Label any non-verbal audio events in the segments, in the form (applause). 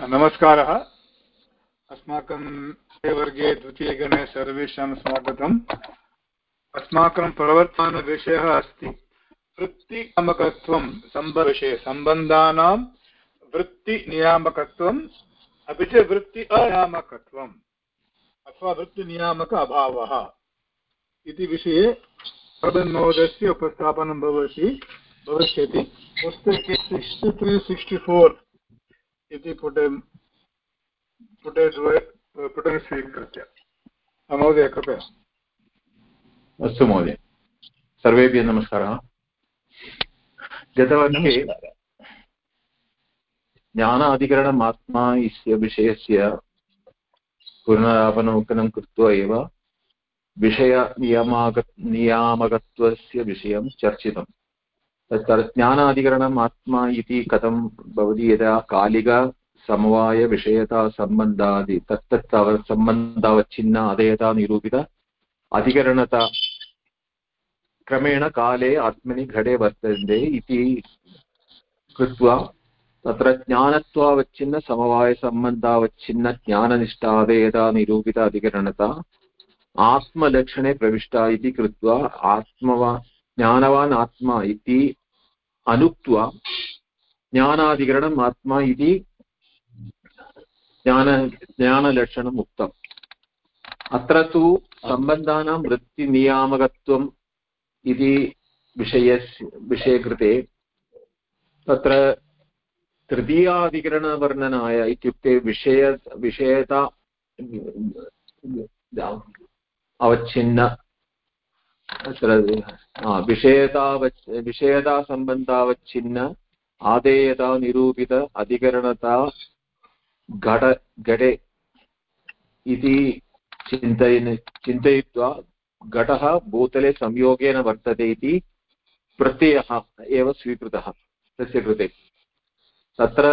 नमस्कारः। अस्माकं वर्गे द्वितीयगणे सर्वेषां स्वागतम्। अस्माकं प्रवर्तनविषयः अस्ति वृत्तिनियामकत्वं सम्बविषये सम्बन्धानां वृत्तिनियामकत्वम्, अपि च वृत्ति अनियामकत्वम् अथवा वृत्तिनियामक अभावः इति विषये प्रबन्धमहोदयस्य उपस्थापनं भवति, भविष्यति। पुस्तके सिक्स्टि त्री सिक्स्टि फोर् इति पुटे पुटे पुटे स्वीकृत्य महोदय कृपया अस्तु महोदय। सर्वेभ्यः नमस्कारः। गतवर्षे ज्ञानाधिकरणम् आत्मा इस्य विषयस्य पुनरावलोकनं कृत्वा एव विषयनियामक नियामकत्वस्य विषयं चर्चितं तत्र ज्ञानाधिकरणम् आत्मा इति कथं भवति यदा कालिकसमवायविषयतासम्बन्धादि तत्तत् सम्बन्धावच्छिन्न अधेयता निरूपित, अधिकरणता क्रमेण काले आत्मनि घटे वर्तन्ते इति कृत्वा तत्र ज्ञानत्वावच्छिन्न समवायसम्बन्धावच्छिन्न ज्ञाननिष्ठादेयता निरूपित अधिकरणता, आत्मलक्षणे प्रविष्टा इति कृत्वा आत्मवा, ज्ञानवान् आत्मा इति अनुक्त्वा ज्ञानाधिकरणम् आत्मा इति ज्ञान, ज्ञानलक्षणम् उक्तम्। अत्र तु सम्बन्धानां वृत्तिनियामकत्वम् इति विषयस्य विषयकृते तत्र तृतीयाधिकरणवर्णनाय इत्युक्ते विषय, विषयता अवच्छिन्न। तत्र विषयतावच् विषयतासम्बन्धावच्छिन्न आदेयता निरूपित, अधिकरणता घट, घटे इति चिन्तयन्, चिन्तयित्वा घटः भूतले संयोगेन वर्तते इति प्रत्ययः एव स्वीकृतः, तस्य कृते। तत्र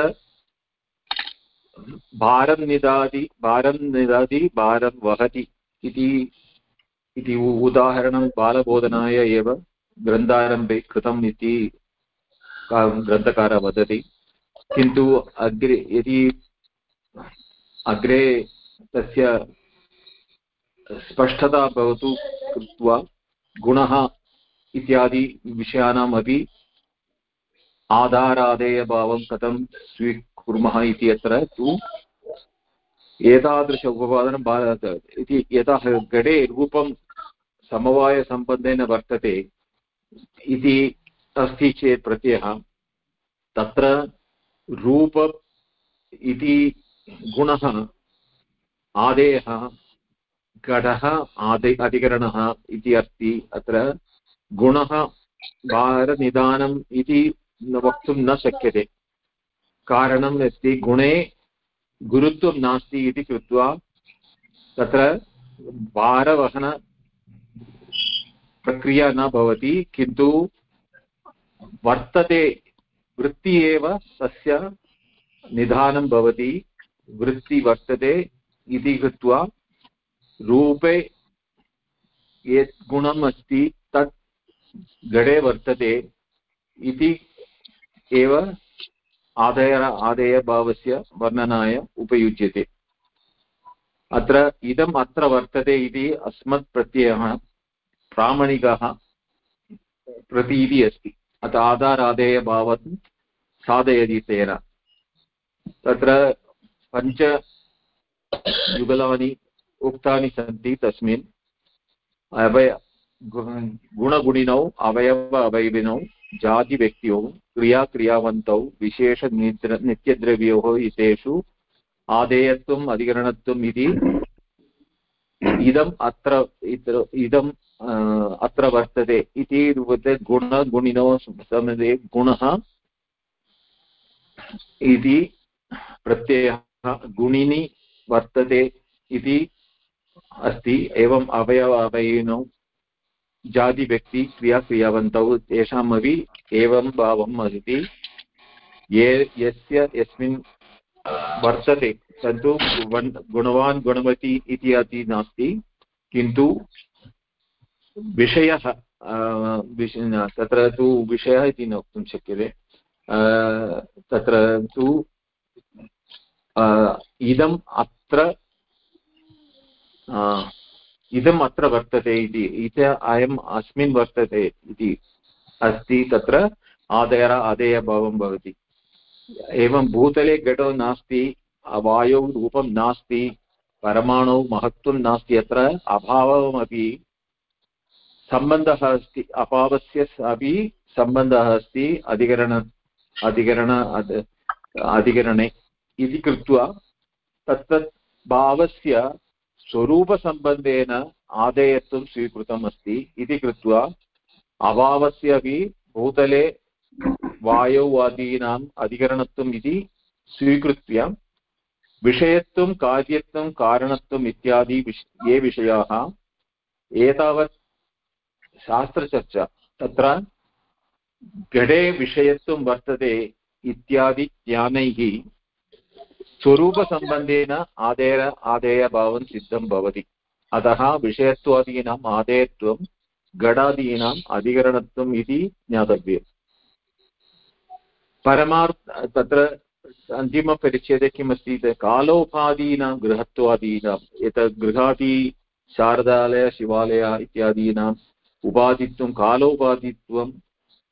भारं निदाति भारं निदाति, भारं वहति इति इति उदाहरणं बालबोधनाय एव ग्रन्थारम्भे कृतम् इति ग्रन्थकारः वदति। किन्तु अग्रे यदि अग्रे तस्य स्पष्टता भवतु कृत्वा गुणः इत्यादि विषयाणाम् अपि आधारादेयभावं कथं स्वीकुर्मः इति अत्र तु एतादृश उपपादनं इति यतः घटे रूपं समवायसम्बन्धेन वर्तते इति अस्ति चेत् प्रत्ययः। तत्र रूप इति गुणः आदेयः घटः, आदि अधिकरणः इति अस्ति। अत्र गुणः भारनिदानम् इति वक्तुं न शक्यते। कारणम् अस्ति, गुणे गुरुत्वं नास्ति इति कृत्वा तत्र भारवहन प्रक्रिया न भवति, किन्तु वर्तते वृत्ति एव तस्य निधानं भवति। वृत्ति वर्तते इति कृत्वा रूपे यत् गुणम् अस्ति तत् गडे वर्तते इति एव आदय आदेयभावस्य वर्णनाय उपयुज्यते। अत्र इदम् अत्र वर्तते इति अस्मत् प्रत्ययः प्रामाणिकः प्रतीतिः अस्ति। अतः आधारादेयभावं साधयति तेन। तत्र पञ्च युगलानि उक्तानि सन्ति तस्मिन्। अवय गुणगुणिनौ, अवयव अवयविनौ, जातिव्यक्त्यौ, क्रियाक्रियावन्तौ विशेषनिद्र नित्यद्रव्योः इतेषु आदेयत्वम्, अधिकरणत्वम् इति इदम् अत्र इदम् अत्र वर्तते। इति रूपते गुणगुणिनो सम्बन्धे गुणः। इति प्रत्ययः गुणिनि वर्तते इति अस्ति। एवम् अवयव अवयिनौ जातिव्यक्ति क्रियाक्रियावन्तौ तेषामपि एवं भावम् अस्ति ये, यस्य, यस्मिन् वर्तते तन्तु गुणवान्, गुणवती इति अपि नास्ति। किन्तु विषयः तत्र तु विषयः इति न वक्तुं शक्यते। तत्र तु इदम् अत्र इदम् अत्र वर्तते इति, इत अयम् अस्मिन् वर्तते इति अस्ति तत्र आदयर आदेयभावं भवति। एवं भूतले घटो नास्ति वायौ रूपं नास्ति, परमाणौ महत्त्वं नास्ति, अत्र अभावमपि सम्बन्धः अस्ति अभावस्य अपि सम्बन्धः अस्ति, अधिकरण अधिकरण अधिकरणे इति कृत्वा तत्तत् भावस्य स्वरूपसम्बन्धेन आदेयत्वं स्वीकृतम् अस्ति इति कृत्वा अभावस्य अपि भूतले वायौ आदीनाम् अधिकरणत्वम् इति स्वीकृत्य विषयत्वं, कार्यत्वं, कारणत्वम् इत्यादि विष, ये विषयाः एतावत् शास्त्रचर्चा। तत्र घटे विषयत्वं वर्तते इत्यादि ज्ञानैः स्वरूपसम्बन्धेन आदेय आदेयभावं सिद्धं भवति। अतः विषयत्वादीनाम् आदेयत्वं घटादीनाम् अधिकरणत्वम् इति ज्ञातव्यम्। परमार्थ तत्र अन्तिमपरिच्छेदे किमस्ति कालोपादीनां गृहत्वादीनाम् एतत् गृहादि शारदालय, शिवालय इत्यादीनाम् उपाधित्वं कालोपाधित्वं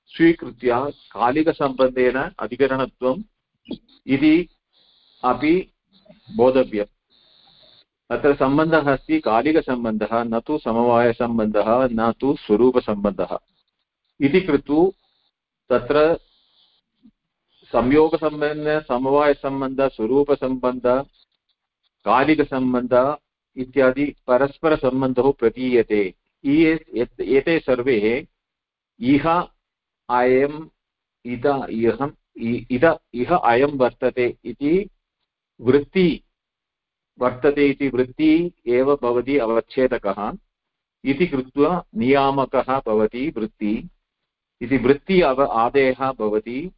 स्वीकृत्य कालिकसम्बन्धेन अधिकरणत्वम् इति अपि बोधव्यम्। अत्र सम्बन्धः अस्ति कालिकसम्बन्धः, न तु समवायसम्बन्धः, न तु स्वरूपसम्बन्धः। इति कृत्वा तत्र संयोगसम्बन्ध, समवायसम्बन्ध, स्वरूपसम्बन्ध, कालिकसम्बन्ध इत्यादि परस्परसम्बन्धौ प्रतीयते। एते सर्वे इह अयम् इद, इहम् इद, इह अयं वर्तते इति वृत्ति, वर्तते इति वृत्ति एव भवति अवच्छेदकः। इति कृत्वा नियामकः भवति वृत्ति। इति वृत्ति अव आदेयः भवति।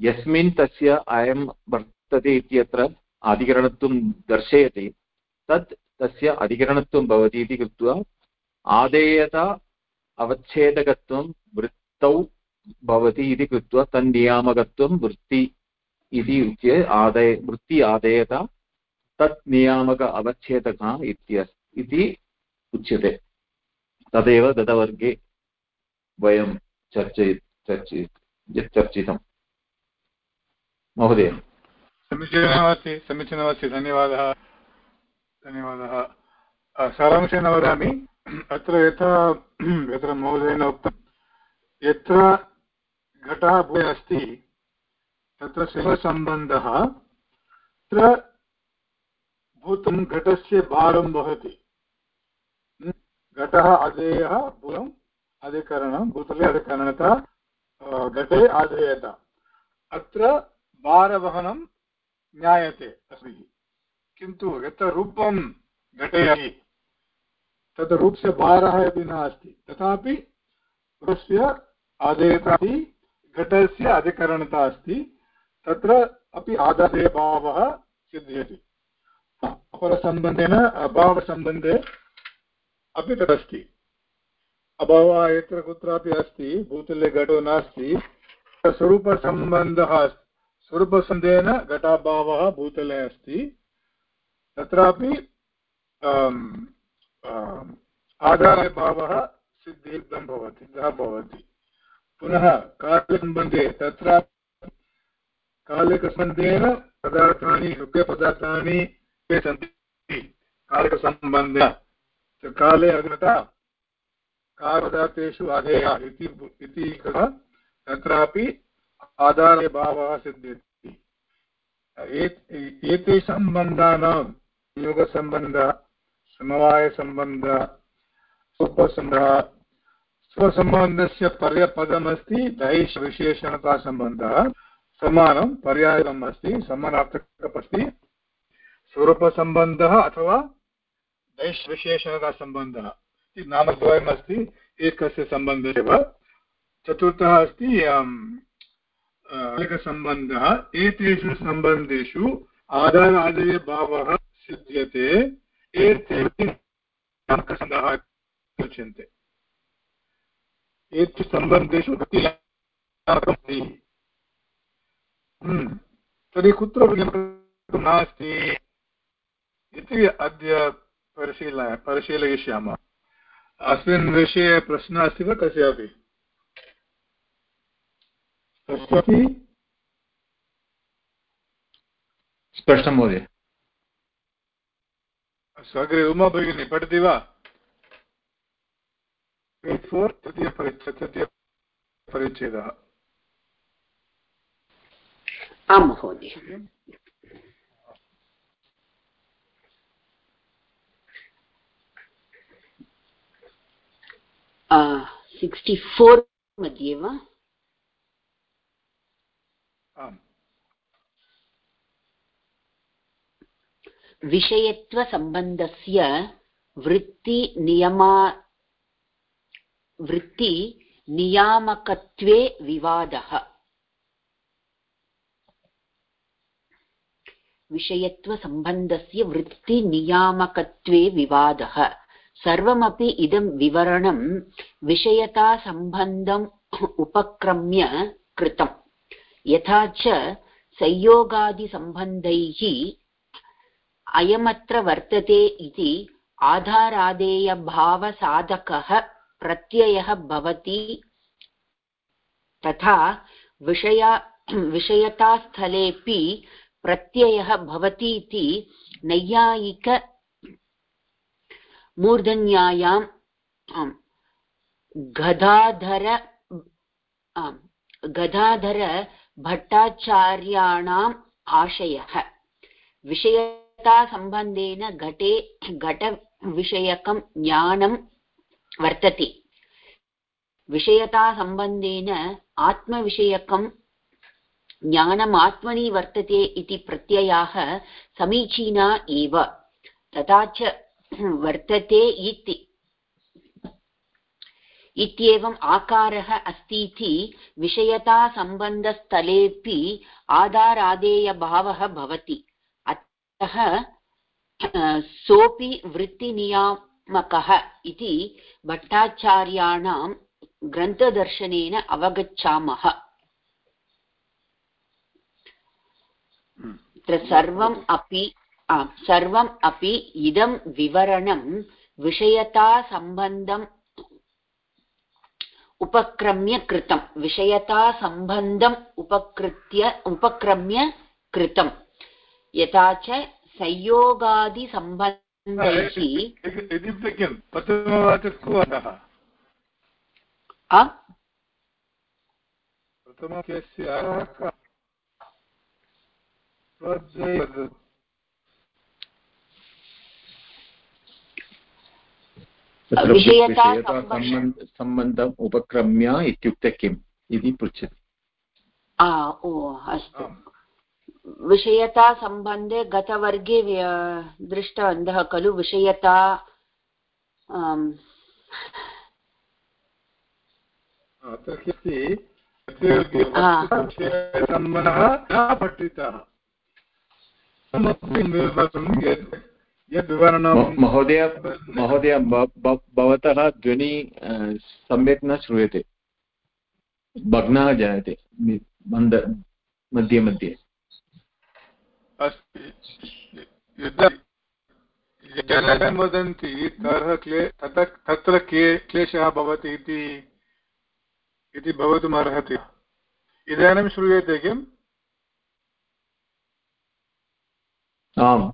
यस्मिन् तस्य अयं वर्तते इत्यत्र अधिकरणत्वं दर्शयति। तत् तस्य अधिकरणत्वं भवति इति कृत्वा आदेयता अवच्छेदकत्वं वृत्तौ भवति इति कृत्वा तन्नियामकत्वं वृत्ति इति उच्य आदय, वृत्ति आदेयता तत् नियामक अवच्छेदकः इति उच्यते। तदेव गतवर्गे वयं चर्चयि चर्चि चर्चितम्। महोदय। समीचीनमस्ति समीचीनमस्ति धन्यवादः। धन्यवादः। सारांशेन वदामि। अत्र यथा, (clears throat) यत्र महोदयेन उक्तं, यत्र घटः भूय अस्ति, तत्र शिवसम्बन्धः तत्र भूतं घटस्य भारं वहति। घटः अधेयः भूतम् अधिकरणं, भूतले अधिकरणता घटे आधेयता अत्र भारवहनं ज्ञायते अस्मिन् किन्तु यत्र रूपं घटयति तद् रूपस्य भारः अपि नास्ति। तथापि रूपस्य आदेयता अपि घटस्य अधिकरणता अस्ति, तत्र अपि आदादेयभावः सिद्ध्यति। अपरसम्बन्धेन अभावसम्बन्धे अपि तदस्ति। अभावः यत्र कुत्रापि अस्ति, भूतले घटो नास्ति स्वरूपसम्बन्धः अस्ति। स्वरूपसन्देहेन घटाभावः भूतले अस्ति। तत्रापि आधारभावः सिद्धियुक्तं भवति सः भवति। पुनः कालिकसम्बन्धे तत्र कालिकसम्बन्धेन पदार्थानि, योग्यपदार्थानि ये सन्ति। कालिकसम्बन्धेन काले अग्रता कालपदार्थेषु अधेया इति तत्रापि आधारे भावः सिद्ध्यति। एते सम्बन्धानां योगसम्बन्धः समवायसम्बन्धः स्वसम्बन्धः स्वसम्बन्धस्य पर्यपदमस्ति दैशविशेषणतासम्बन्धः समानं पर्यायम् अस्ति समानार्थकम् अस्ति स्वरूपसम्बन्धः अथवा दैशविशेषणतासम्बन्धः इति नामद्वयमस्ति, एकस्य सम्बन्धः एव। चतुर्थः अस्ति सम्बन्धः एतेषु सम्बन्धेषु आधार आदयभावः सिद्ध्यते। एते उच्यन्ते एतेषु सम्बन्धेषु। तर्हि कुत्र नास्ति इति अद्य परिशील परिशीलयिष्यामः अस्मिन् विषये प्रश्नः अस्ति वा कस्यापि कस्यापि स्पष्टं महोदय अस्तु अग्रे उमा भगिनी पठति वा तृतीयपरिच्छेदः आं महोदय सिक्स्टि फोर् मध्ये वा आम् विषयत्वसम्बन्धस्य वृत्तिनियमा वृत्तिनियामकत्वे विवादः। विषयत्वसम्बन्धस्य वृत्तिनियामकत्वे विवादः। सर्वमपि इदं विवरणं विषयतासम्बन्धम् उपक्रम्य कृतम्। यथा च संयोगादिसम्बन्धैः अयमत्र वर्तते इति आधारादेयभावसाधकः प्रत्ययः भवति। तथा विषया, विषयतास्थलेऽपि प्रत्ययः भवति इति नैयायिक मूर्धन्यायां गदाधर गदाधर भट्टाचार्याणाम् आशयः। विषयतासम्बन्धेन घटे, घटविषयकं ज्ञानं वर्तते। विषयतासम्बन्धेन आत्मविषयकं ज्ञानम् आत्मनि वर्तते इति प्रत्ययाः समीचीना एव। तथा च वर्तते इति, इत्येवम् आकारः अस्तीति विषयतासम्बन्धस्थलेऽपि आधारादेयभावः भवति। अतः सोऽपि वृत्तिनियामकः इति भट्टाचार्याणां ग्रन्थदर्शनेन अवगच्छामः। तत्र सर्वम् अपि सर्वम् अपि इदं विवरणं विषयतासम्बन्धम् उपक्रम्य कृतं। विषयतासम्बन्धम् उपकृत्य उपक्रम्य कृतं यथा च संयोगादिसम्बन्धैः प्रथमवाचकः प्रथमवाक्यस्य सम्बन्धम् उपक्रम्य इत्युक्ते किम् इति पृच्छति। ओ अस्तु। विषयतासम्बन्धे गतवर्गे दृष्टवन्तः खलु विषयता महोदय महोदय भवतः ध्वनि सम्यक् न श्रूयते। भग्नः जायते। मन्द मध्ये। मध्ये वदन्ति तत्र क्लेशः भवति इति इति भवितुमर्हति इदानीं श्रूयते किम् आम्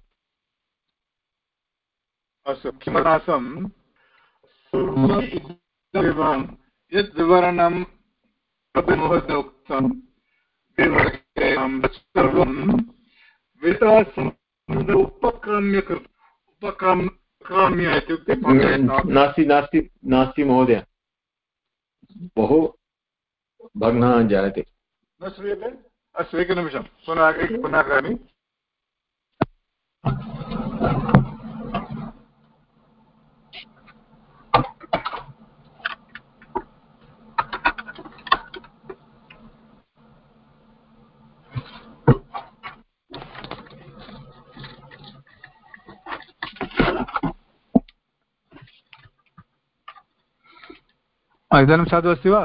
अस्तु किमनासं यत् विवरणं उक्तं सर्वं उपक्रम्य उपक्रम्य इत्युक्ते नास्ति नास्ति नास्ति महोदय बहु भग्नः जायते न श्रूयते अस्तु एकनिमिषं पुनः पुनः करोमि इदानीं साधु अस्ति वा?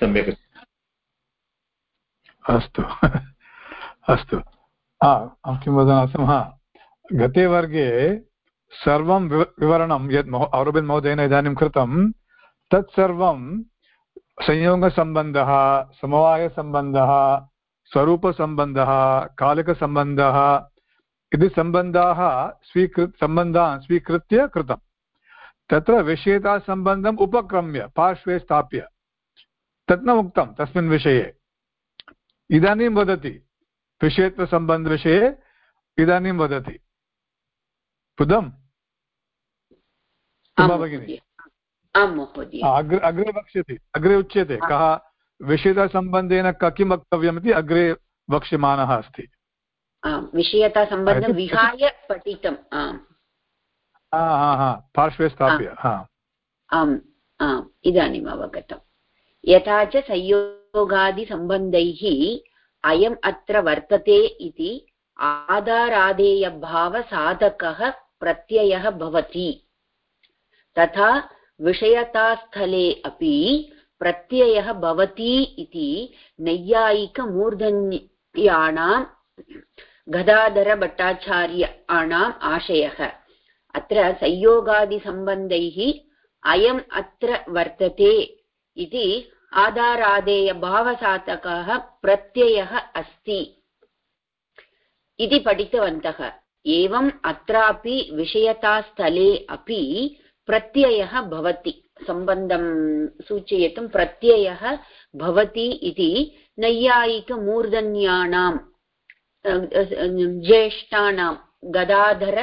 सम्यक् अस्तु। (laughs) अस्तु। किं वदनासं हा गते वर्गे सर्वं विवरणं यत् अरविन्द् महोदयेन इदानीं कृतं तत्सर्वं संयोगसम्बन्धः समवायसम्बन्धः स्वरूपसम्बन्धः कालिकसम्बन्धः इति सम्बन्धाः स्वीकृ सम्बन्धान् स्वीकृत्य कृतं तत्र विषयतासम्बन्धम् उपक्रम्य पार्श्वे स्थाप्य। तत् न उक्तं तस्मिन् विषये। इदानीं वदति विषयत्वसम्बन्धविषये इदानीं वदति। बुद्धम्? भगिनि। अग्रे अग्रे वक्ष्यति अग्रे उच्यते। कः? विषयतासम्बन्धेन क किं वक्तव्यमिति अग्रे वक्ष्यमाणः अस्ति। विषयतासम्बन्धं विहाय पठितम् पार्श्वे स्थाप्य आम् आम् इदानीम् अवगतम् यथा च संयोगादिसम्बन्धैः अयम् अत्र वर्तते इति आधारादेयभावसाधकः प्रत्ययः भवति तथा विषयतास्थले अपि प्रत्ययः भवति इति नैयायिकमूर्धन्याणां गदाधरभट्टाचार्याणाम् आशयः अत्र संयोगादिसम्बन्धैः अयम् अत्र वर्तते इति आधारादेयभावसाधकः प्रत्ययः अस्ति। इति पठितवन्तः। एवम् अत्रापि विषयतास्थले अपि प्रत्ययः भवति। सम्बन्धं सूचयितुं प्रत्ययः भवति इति नैयायिकमूर्धन्यानां ज्येष्ठानां, गदाधर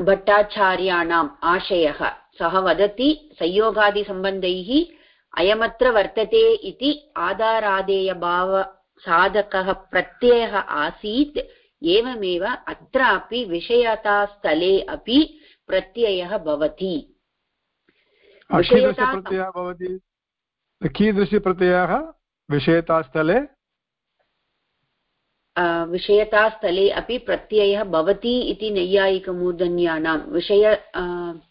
भट्टाचार्याणाम् आशयः। सः वदति संयोगादिसम्बन्धैः अयमत्र वर्तते इति आधारादेयभावसाधकः प्रत्ययः आसीत् एवमेव अत्रापि विषयतास्थले अपि प्रत्ययः भवति। कीदृशप्रत्ययः भवति। कीदृशप्रत्ययः विषयतास्थले विषयतास्थले अपि प्रत्ययः भवति इति नैयायिकमूर्धन्यानां। विषय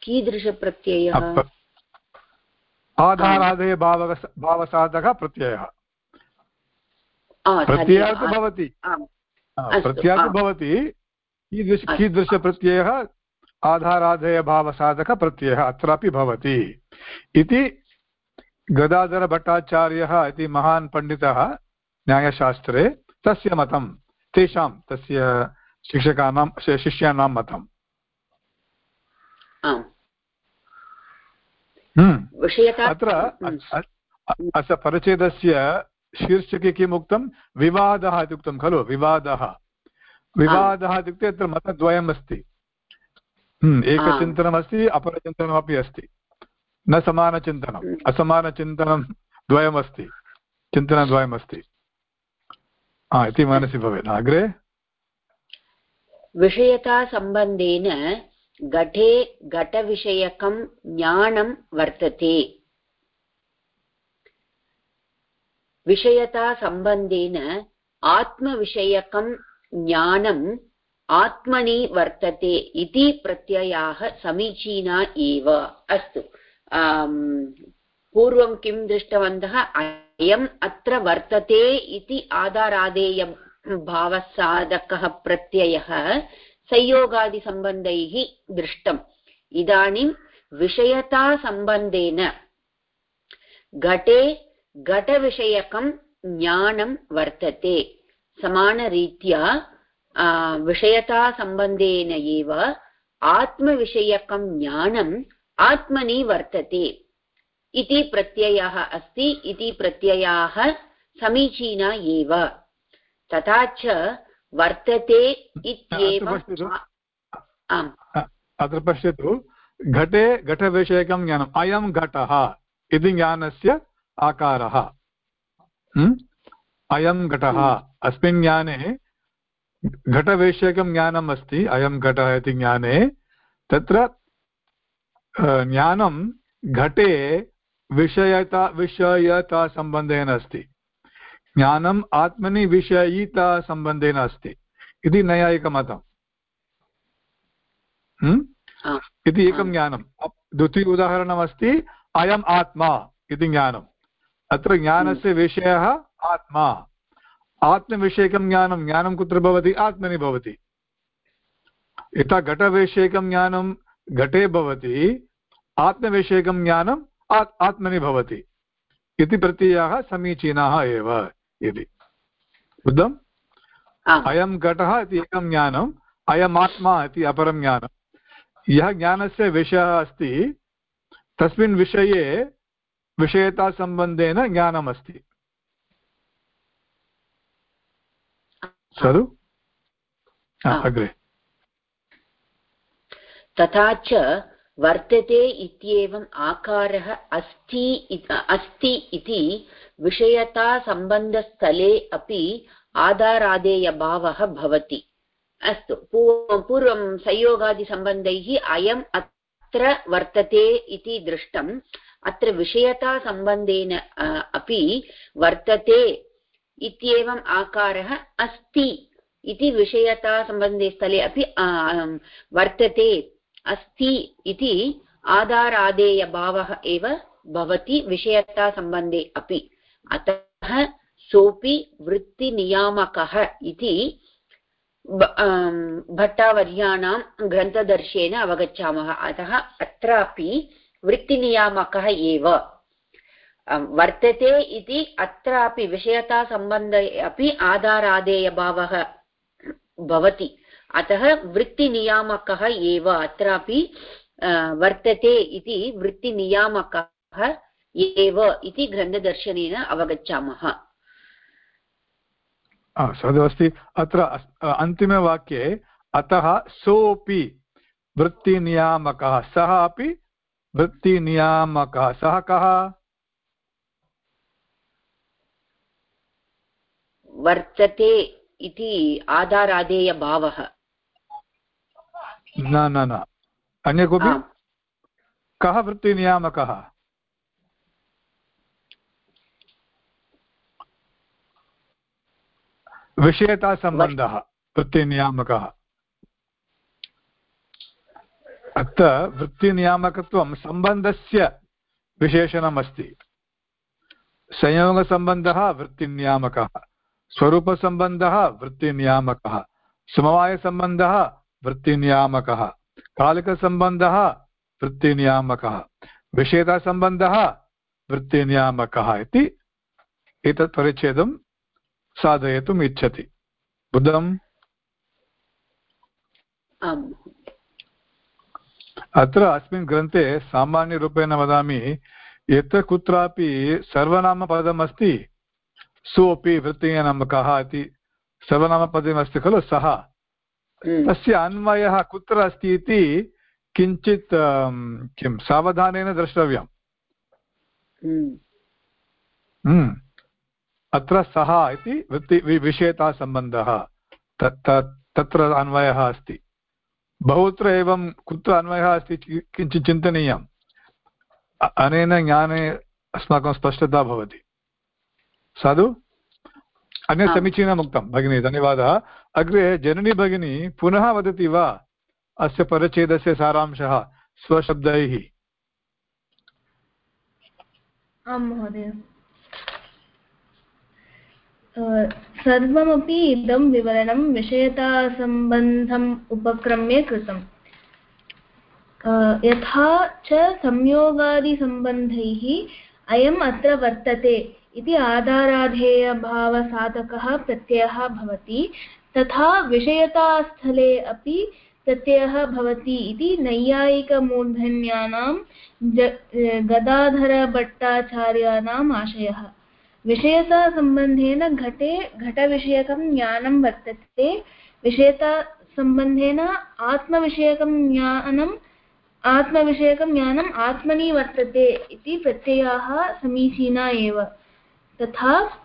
कीदृशप्रत्ययः? आधारादय भाव भावसाधकः प्रत्ययः। प्रत्ययः तु भवति। प्रत्ययः तु भवति। कीदृश कीदृशप्रत्ययः? आधाराधेयभावसाधकप्रत्ययः अत्रापि भवति। इति गदाधरभट्टाचार्यः इति महान् पण्डितः न्यायशास्त्रे तस्य मतं तेषां तस्य शिक्षकानां शिष्याणां मतम् हम्म। अत्र अस्य परिच्छेदस्य शीर्षके किम् उक्तं विवादः इति उक्तं खलु विवादः। विवादः इत्युक्ते अत्र मतद्वयम् अस्ति हम्म, एकचिन्तनमस्ति अपरचिन्तनमपि अस्ति। न समानचिन्तनम् हम्म। असमानचिन्तनं द्वयमस्ति। चिन्तनद्वयमस्ति। इति मनसि भवेत् अग्रे विषयतासम्बन्धेन घटे घटविषयकं ज्ञानं वर्तते विषयतासम्बन्धेन आत्मविषयकं ज्ञानम् आत्मनि वर्तते इति प्रत्ययाः समीचीना एव अस्तु पूर्वं किं दृष्टवन्तः, अयम् अत्र वर्तते इति आधारादेय भावसाधकः प्रत्ययः, संयोगादिसम्बन्धैः दृष्टम्। इदानीं विषयतासम्बन्धेन घटे घटविषयकं ज्ञानं वर्तते। समानरीत्या विषयतासम्बन्धेन एव आत्मविषयकं ज्ञानम् आत्मनि वर्तते। इति प्रत्ययः अस्ति इति प्रत्ययाः समीचीना एव। तथा च वर्तते इत्येव अत्र पश्यतु। घटे घटविषयकं ज्ञानम् अयं घटः इति ज्ञानस्य आकारः। अयं घटः। अस्मिन् ज्ञाने घटविषयकं ज्ञानम् अस्ति अयं घटः इति ज्ञाने। तत्र ज्ञानं घटे विषयता विषयतासम्बन्धेन अस्ति। ज्ञानम् आत्मनि विषयितासम्बन्धेन अस्ति। इति नैयायिकमतम् इति एकं ज्ञानं द्वितीय उदाहरणमस्ति अयम् आत्मा इति ज्ञानम्। अत्र ज्ञानस्य विषयः आत्मा। आत्मविषयकं ज्ञानं ज्ञानं कुत्र भवति? आत्मनि भवति। यथा घटविषयकं ज्ञानं घटे भवति आत्मविषयकं ज्ञानम् आत्मनि भवति। इति प्रत्ययाः समीचीनाः एव इति। बुद्धम्? अयं घटः इति एकं ज्ञानम् अयमात्मा इति अपरं ज्ञानं यः ज्ञानस्य विषयः अस्ति तस्मिन् विषये विषयतासम्बन्धेन ज्ञानमस्ति। खलु अग्रे। तथा च वर्तते इत्येवम् आकारः अस्ति अस्ति इति विषयतासम्बन्धस्थले अपि आधारादेयभावः भवति। अस्तु पूर्वं संयोगादिसम्बन्धैः अयम् अत्र वर्तते इति दृष्टम्। अत्र विषयतासम्बन्धेन अपि वर्तते इत्येवम् आकारः अस्ति इति विषयतासम्बन्धे स्थले अपि वर्तते। अस्ति इति आधारादेयभावः एव भवति विषयतासम्बन्धे अपि। अतः सोऽपि वृत्तिनियामकः इति भट्टावर्याणां ग्रन्थदर्शेन अवगच्छामः। अतः अत्रापि वृत्तिनियामकः एव। वर्तते इति अत्रापि विषयतासम्बन्धे अपि आधारादेयभावः भवति। अतः वृत्तिनियामकः एव अत्रापि वर्तते इति वृत्तिनियामकः एव इति ग्रन्थदर्शनेन अवगच्छामः। तदस्ति अत्र अन्तिमवाक्ये अतः सोऽपि वृत्तिनियामकः सः अपि वृत्तिनियामकः सः कः? वर्तते इति आधारादेयभावः। न न न। अन्य कोऽपि? कः वृत्तिनियामकः? विषयतासम्बन्धः वृत्तिनियामकः। अत्र वृत्तिनियामकत्वं सम्बन्धस्य विशेषणमस्ति। संयोगसम्बन्धः वृत्तिनियामकः स्वरूपसम्बन्धः वृत्तिनियामकः समवायसम्बन्धः वृत्तिनियामकः। कालिकसम्बन्धः वृत्तिनियामकः। विषयतासम्बन्धः वृत्तिनियामकः इति एतत् परिच्छेदं साधयितुम् इच्छति। बुद्धम्? अत्र अस्मिन् ग्रन्थे सामान्यरूपेण वदामि यत्र कुत्रापि सर्वनामपदमस्ति सोऽपि वृत्तिनामकः इति सर्वनामपदमस्ति खलु सः। तस्य अन्वयः कुत्र अस्ति इति किञ्चित् किं सावधानेन द्रष्टव्यम् हम्म। हम्म। अत्र सः इति वृत्ति विषयतासम्बन्धः तत्र अन्वयः अस्ति बहुत्र एवं कुत्र अन्वयः अस्ति किञ्चित् चिन्तनीयम् अनेन ज्ञाने अस्माकं स्पष्टता भवति साधु अन्यत् समीचीनम् उक्तं भगिनी धन्यवादः अग्रे जननी भगिनी, पुनः वदति वा? अस्य परिच्छेदस्य सारांशः, स्वशब्दैः। आं महोदय। सर्वमपि इदं विवरणं विषयतासम्बन्धम् उपक्रम्य कृतम्। यथा च संयोगादिसम्बन्धैः अयम् अत्र वर्तते इति आधाराधेयभावसाधकः प्रत्ययः भवति। तथा विषयतास्थले अपि प्रत्ययः भवति इति नैयायिकमूर्धन्यानां गदाधरभट्टाचार्याणाम् आशयः। विषयतासम्बन्धेन घटे, घटविषयकं ज्ञानं वर्तते। विषयतासम्बन्धेन आत्मविषयकं ज्ञानम् आत्मविषयकं ज्ञानम् आत्मनि वर्तते इति प्रत्ययाः समीचीना एव। तथा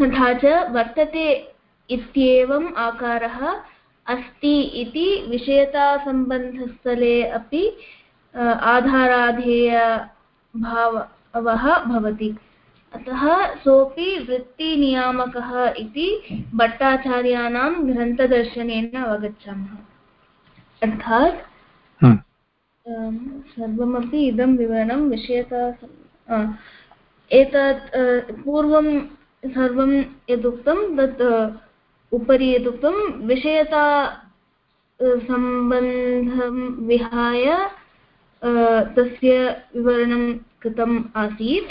तथा च वर्तते इत्येवम् आकारः अस्ति इति विषयतासम्बन्धस्थले अपि आधाराधेयभावः भवति अतः सोऽपि वृत्तिनियामकः इति भट्टाचार्याणां ग्रन्थदर्शनेन अवगच्छामः अर्थात्। सर्वमपि इदं विवरणं विषयता एतत् पूर्वं सर्वं यदुक्तं तत् उपरि यदुक्तं विषयता सम्बन्धं विहाय तस्य विवरणं कृतम् आसीत्।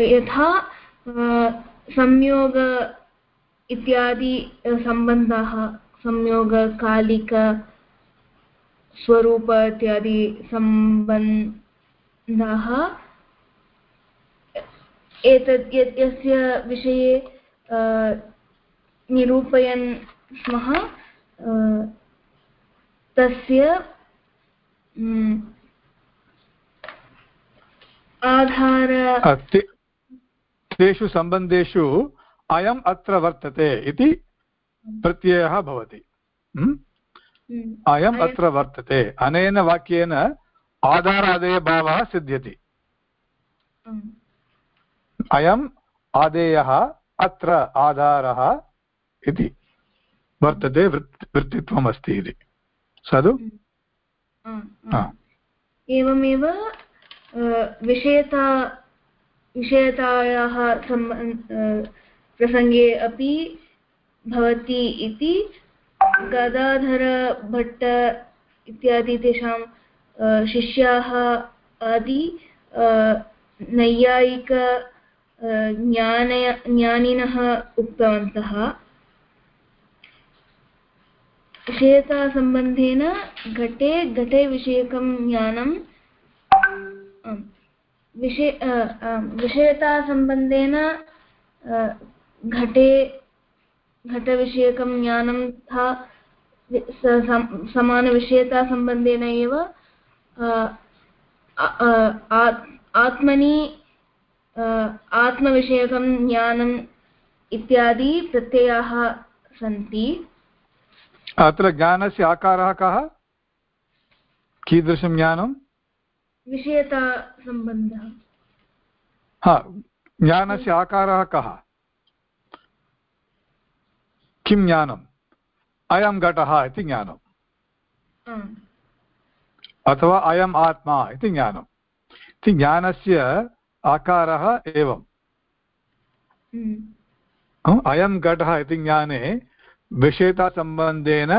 यथा संयोग इत्यादि सम्बन्धाः संयोगकालिक स्वरूप इत्यादि सम्बन्धाः एतत् यस्य विषये निरूपयन् स्मः तस्य आधार तेषु सम्बन्धेषु अयम् अत्र वर्तते इति प्रत्ययः भवति। अयम् अत्र वर्तते। अनेन वाक्येन आधारादेयभावः सिद्ध्यति। अयम् आदेयः अत्र आधारः इति वर्तते वृत्तित्वम् अस्ति इति। साधु? एवमेव विषयता विषयतायाः प्रसङ्गे अपि भवति इति गदाधरभट्ट इत्यादि तेषां शिष्याः आदि नैयायिक ज्ञानय, ज्ञानिनः उक्तवन्तः। विषयतासम्बन्धेन घटे घटे विषयकं ज्ञानं विषय विषयतासम्बन्धेन घटे, घटविषयकं ज्ञानं तथा समानविषयतासम्बन्धेन एव आत्मनि आत्मविषयकं ज्ञानम् इत्यादि प्रत्ययाः सन्ति। अत्र ज्ञानस्य आकारः कः? कीदृशं ज्ञानं विषयतासम्बन्धः। हा ज्ञानस्य आकारः कः? किं ज्ञानम्? अयं घटः इति ज्ञानम्। अथवा अयम् आत्मा इति ज्ञानम्। इति ज्ञानस्य आकारः एवम्। अयं घटः इति ज्ञाने विषयतासम्बन्धेन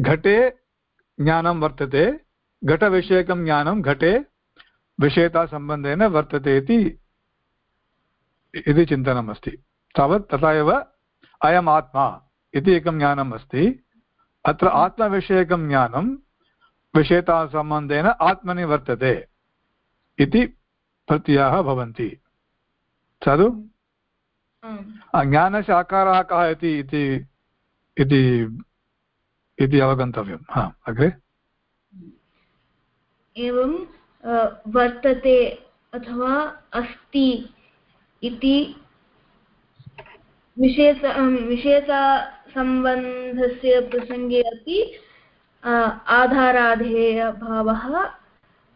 घटे ज्ञानं वर्तते घटविषयकं ज्ञानं घटे विषयतासम्बन्धेन वर्तते इति इति चिन्तनम् अस्ति। तावत् तथा एव अयम् आत्मा इति एकं ज्ञानम् अस्ति। अत्र आत्मविषयकं ज्ञानं विषयतासम्बन्धेन आत्मनि वर्तते इति प्रत्ययाः भवन्ति। साधु? ज्ञानस्य आकारः कः इति इति अवगन्तव्यं। हा अग्रे? एवं वर्तते अथवा अस्ति इति विषयता विषयतासम्बन्धस्य प्रसङ्गे अपि आधाराधेयभावः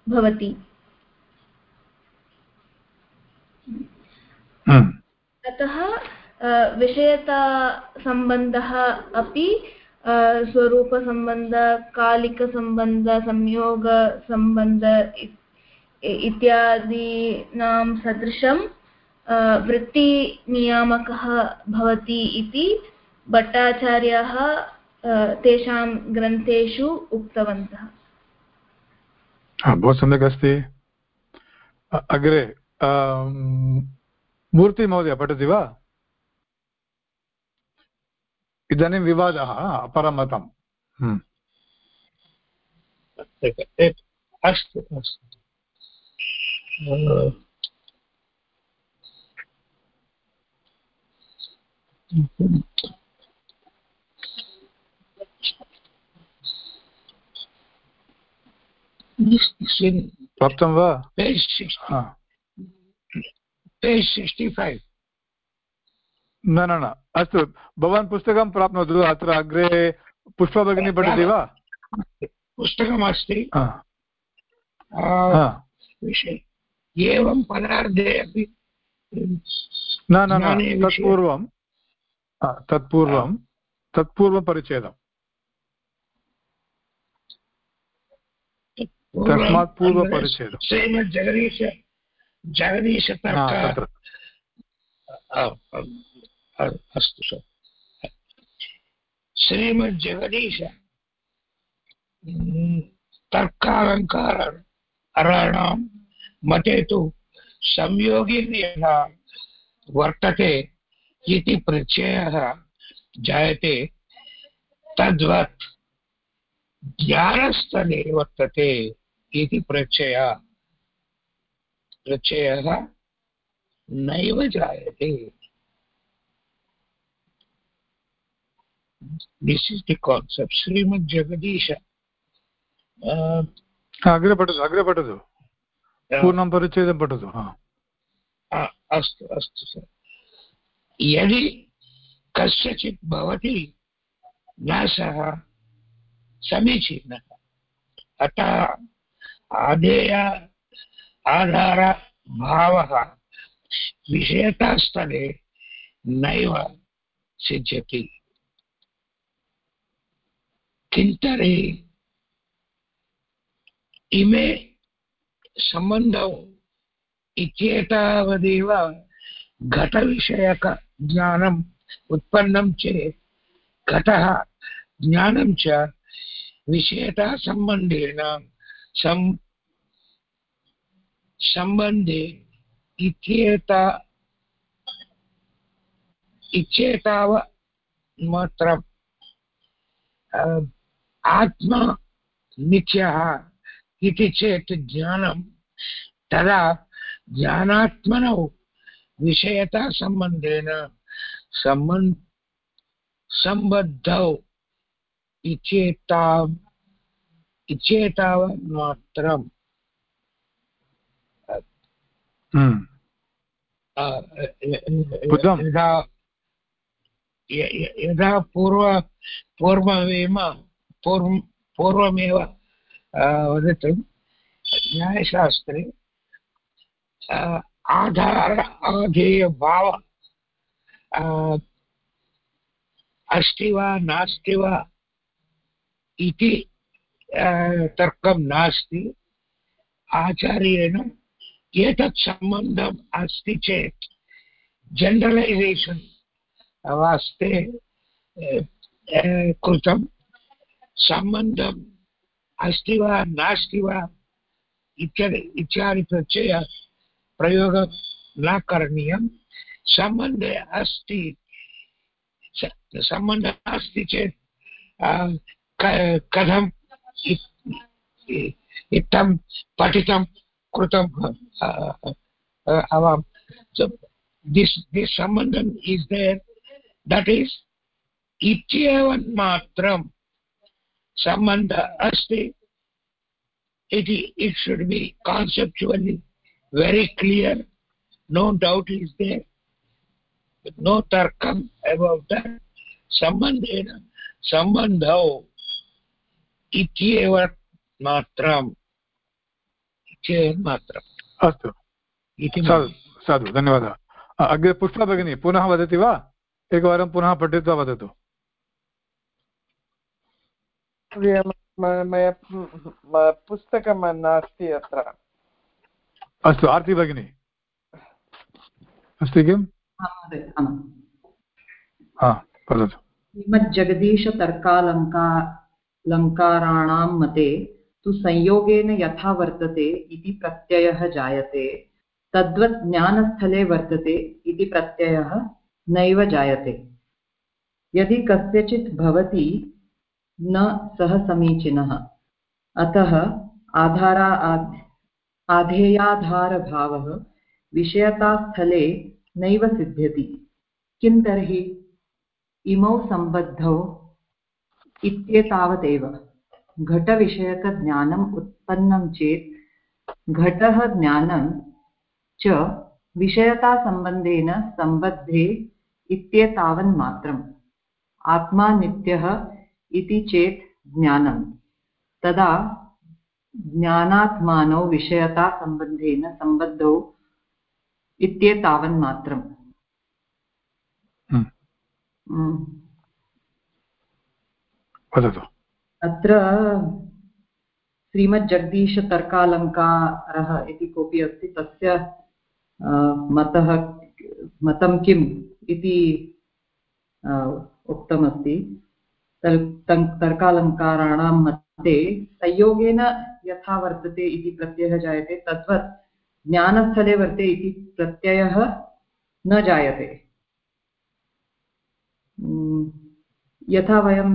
भवति। अतः विषयतासम्बन्धः अपि स्वरूपसम्बन्ध, कालिकसम्बन्ध, संयोगसम्बन्ध इत्यादीनां सदृशं वृत्तिनियामकः भवति इति भट्टाचार्याः तेषां ग्रन्थेषु उक्तवन्तः। बहु सम्यक् अस्ति। अग्रे मूर्तिमहोदय पठति वा इदानीं विवादः अपरमतम् अस्तु अस्तु प्राप्तं वा न न न अस्तु भवान् पुस्तकं प्राप्नोतु अत्र अग्रे पुष्पा भगिनी पठति वा पुस्तकमस्ति एवं पदार्थे अपि न न न तत्पूर्वं तत्पूर्वं तत्पूर्वं परिच्छेदम् तस्मात् पूर्वपरिच्छेदं श्रीमज्जगदीश तत्र अस्तु सर। श्रीमज्जगदीश तर्कालङ्काराणां मते तु संयोगिनी यथा वर्तते इति प्रत्ययः जायते। तद्वत् ज्ञानस्थले वर्तते इति प्रत्यय। प्रत्ययः नैव जायते। दिस् इस् दि कान्सेप्ट् श्रीमज्जगदीश अग्रे पठतु अग्रे पठतु पूर्णं परिच्छेदं पठतु अस्तु अस्तु सर्। यदि कस्यचित् भवति न सः समीचीनः अतः आधेय आधारभावः विषयतास्थले नैव सिद्ध्यति। किन्तर्हि इमे सम्बन्धौ इत्येतावदेव घटविषयकज्ञानम् उत्पन्नं चेत्, घटः ज्ञानं च विषयतासम्बन्धेन सम् सम्बन्धे इत्येता इत्येतावमात्रम् आत्मा नित्यः इति चेत् ज्ञानं, तदा ज्ञानात्मनौ विषयतासम्बन्धेन सम्बन्, सम्बद्धौ हम्म। बुद्धं? यदा य- य- यदा पूर्व पूर्वमेव पूर्वं पूर्वमेव वदतु न्यायशास्त्रे आधार आधेयभाव अस्ति वा नास्ति वा इति तर्कं नास्ति आचार्येण एतत् सम्बन्धम् अस्ति चेत् जनरलैसेशन् वास्ते कृतं सम्बन्धम् अस्ति वा, नास्ति वा, इत्यादि इत्यादि प्रत्यय प्रयोगः न करणीयं। सम्बन्धे अस्ति सम्बन्धः अस्ति चेत् कथम् इत्थं पठितं कृतं आवां this this sambandham is there that is इत्येवन्मात्रं सम्बन्धः अस्ति इति it should be conceptually very clear no doubt is there no tarkam about that सम्बन्धेन सम्बन्धौ इत्येव मात्रम् इत्येवन्मात्रम् अस्तु। इति साधु साधु धन्यवादः। अग्रे पुष्पा भगिनी पुनः वदति वा? एकवारं पुनः पठित्वा वदतु। मया पुस्तकं नास्ति अत्र। अस्तु आर्ति भगिनी। अस्ति किम्? वदतु। श्रीमज्जगदीशतर्कालङ्का लङ्काराणां मते तु संयोगेन यथा वर्तते इति प्रत्ययः जायते। तद्वत् ज्ञानस्थले वर्तते इति प्रत्ययः नैव जायते। यदि कस्यचित् भवति न सः समीचीनः, अतः आधारा आधेयाधारभावः विषयतास्थले नैव सिद्ध्यति। किं तर्हि? इमौ सम्बद्धौ इत्येतावदेव। घटविषयकज्ञानम् उत्पन्नं चेत् घटः ज्ञानं च विषयतासम्बन्धेन सम्बद्धे इत्येतावन्मात्रम् आत्मा नित्यः इति चेत् ज्ञानं तदा ज्ञानात्मानौ विषयतासम्बन्धेन सम्बद्धौ इत्येतावन्मात्रम् हम्म। Mm. वदतु अत्र श्रीमज्जगदीशतर्कालङ्कारः इति कोऽपि अस्ति, तस्य मतः मतं किम् इति उक्तमस्ति। तर्कालङ्काराणां मध्ये संयोगेन यथा वर्तते इति प्रत्ययः जायते, तद्वत् ज्ञानस्थले वर्ते इति प्रत्ययः न जायते। यथा वयं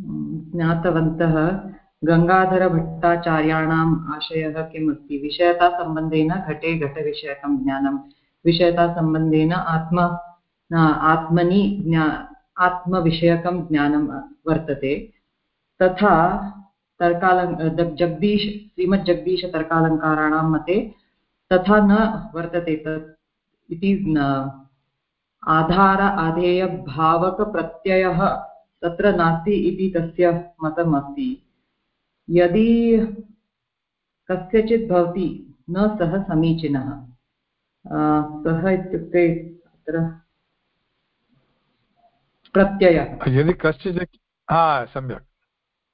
ज्ञातवन्तः, गङ्गाधरभट्टाचार्याणाम् आशयः किम् अस्ति? विषयतासम्बन्धेन घटे घटविषयकं ज्ञानं। विषयतासम्बन्धेन आत्मा आत्मनि ज्ञा, आत्मविषयकं ज्ञानं वर्तते। तथा तर्कालं जगदीश, श्रीमज्जगदीशतर्कालङ्काराणां मते तथा न वर्तते तत् इति आधार, आधेयभावकप्रत्ययः तत्र नास्ति इति तस्य मतम् अस्ति यदि कस्यचित् भवति न सः समीचीनः सः इत्युक्ते अत्र प्रत्ययः। यदि कश्चित् हा सम्यक्।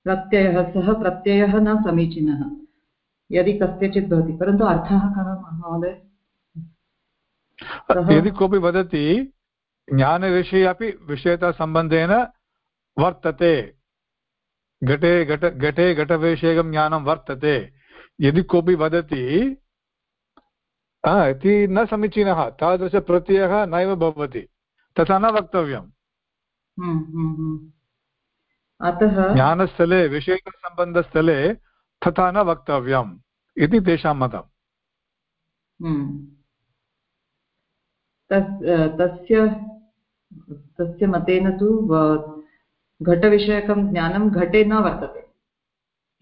प्रत्ययः सः प्रत्ययः न समीचीनः यदि कस्यचित् भवति परन्तु अर्थः कः महोदय? यदि कोऽपि वदति ज्ञानविषये अपि विषयतासम्बन्धेन वर्तते। घटे घट घटे घटविषयकं ज्ञानं वर्तते। यदि कोऽपि वदति इति न समीचीनः तादृशप्रत्ययः नैव भवति। तथा न वक्तव्यम्। हम्म, हम्म, हम्म। अतः ज्ञानस्थले विषयकसम्बन्धस्थले तथा न वक्तव्यम् इति तेषां मतम्। तस्य तस्य मतेन तु व- घटविषयकं ज्ञानं घटे न वर्तते।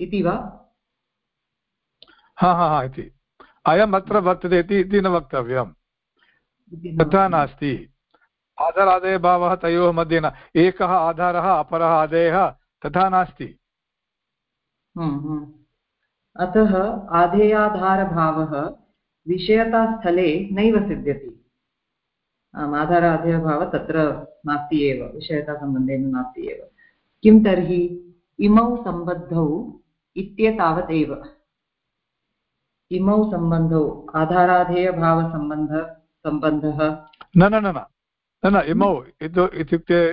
इति वा? हा हा हा इति। अयम् अत्र वर्तते इति न न तथा नास्ति। आधारादेयभावः तयोः मध्ये न एकः आधारः अपरः आदेयः तथा नास्ति। हम्म, हम्म। अतः आधेयाधारभावः विषयतास्थले नैव सिद्ध्यति। आम् आधाराधेयभावः तत्र नास्ति एव विषयतासम्बन्धेन नास्ति एव। किं तर्हि इमौ सम्बद्धौ इत्येतावदेव। इमौ सम्बन्धौ आधाराधेयभावसम्बन्ध सम्बन्धः न न न न। न न इमौ इतो इत्युक्ते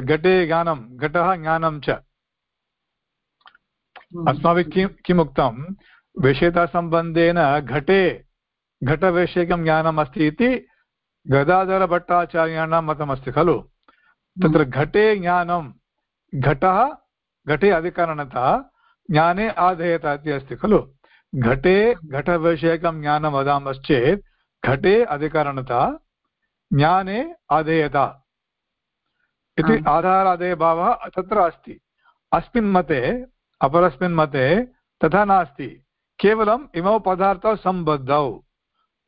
घटे ज्ञानं घटः ज्ञानं च। अस्माभिः किं किम् उक्तं विषयतासम्बन्धेन घटे घटविषयकं ज्ञानम् अस्ति इति गदाधरभट्टाचार्याणां मतमस्ति खलु? तत्र घटे ज्ञानं घटः घटे अधिकरणतः ज्ञाने आधेयता इति अस्ति खलु? घटे घटविषयकं ज्ञानं वदामश्चेत् घटे अधिकरणतः ज्ञाने आधेयता इति. आधारादेयभावः तत्र अस्ति। अस्मिन् मते अपरस्मिन् मते तथा नास्ति। केवलम् इमौ पदार्थौ सम्बद्धौ।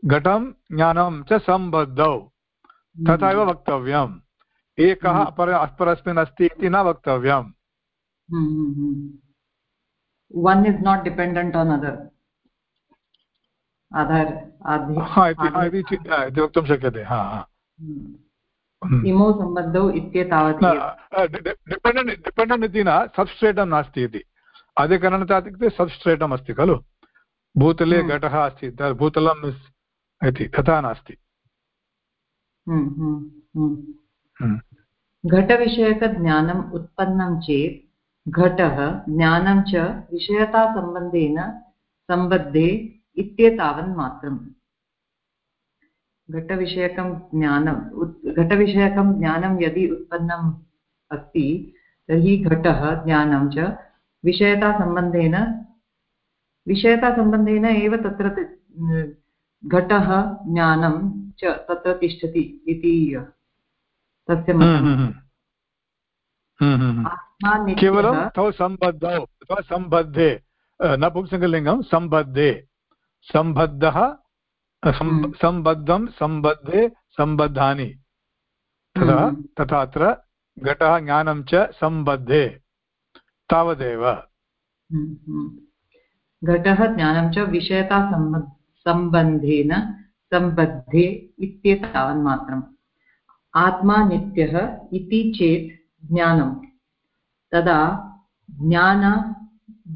घटं ज्ञानं च सम्बद्धौ। तथा एव वक्तव्यम्। एकः हम्म. अपर अपरस्मिन् अस्ति इति न वक्तव्यम्। one is not dependent on other. आधार (laughs) इति हा, चि- हा, इति वक्तुं शक्यते। हा हा। हम्म। हम्म. इमौ सम्बद्धौ इत्येतावत् डिपेण्डेण्ट् डिपेण्डेण्ट् इति न सब्स्ट्रेटं नास्ति इति। अधिकरणता इत्युक्ते सब्स्ट्रेटम् अस्ति खलु। भूतले हम्म. घटः अस्ति। भूतलम् इति तथा नास्ति। हम्म, हम्म, हम्म। घटविषयकज्ञानम् उत्पन्नं चेत् घटः ज्ञानं च विषयतासम्बन्धेन सम्बद्धे इत्येतावन्मात्रम् घटविषयकं ज्ञानम् उत् घटविषयकं ज्ञानं यदि उत्पन्नम् अस्ति तर्हि घटः ज्ञानं च विषयतासम्बन्धेन विषयतासम्बन्धेन एव तत्र घटः ज्ञानं च तत्र तिष्ठति इति तस्य हम्म, हम्म, हम्म, केवलं तौ सम्बद्धौ अथवा सम्बद्धे नपुंसकलिङ्गं सम्बद्धे। सम्बद्धः सम्-. सम्बद्धं सम्बद्धे सम्बद्धानि। तथा. तथा अत्र घटः ज्ञानं च सम्बद्धे। तावदेव. घटः ज्ञानं च विषयतासम्ब सम्बन्धेन, सम्बद्धे इत्येतावन्मात्रम् आत्मा नित्यः इति चेत् ज्ञानं तदा ज्ञान,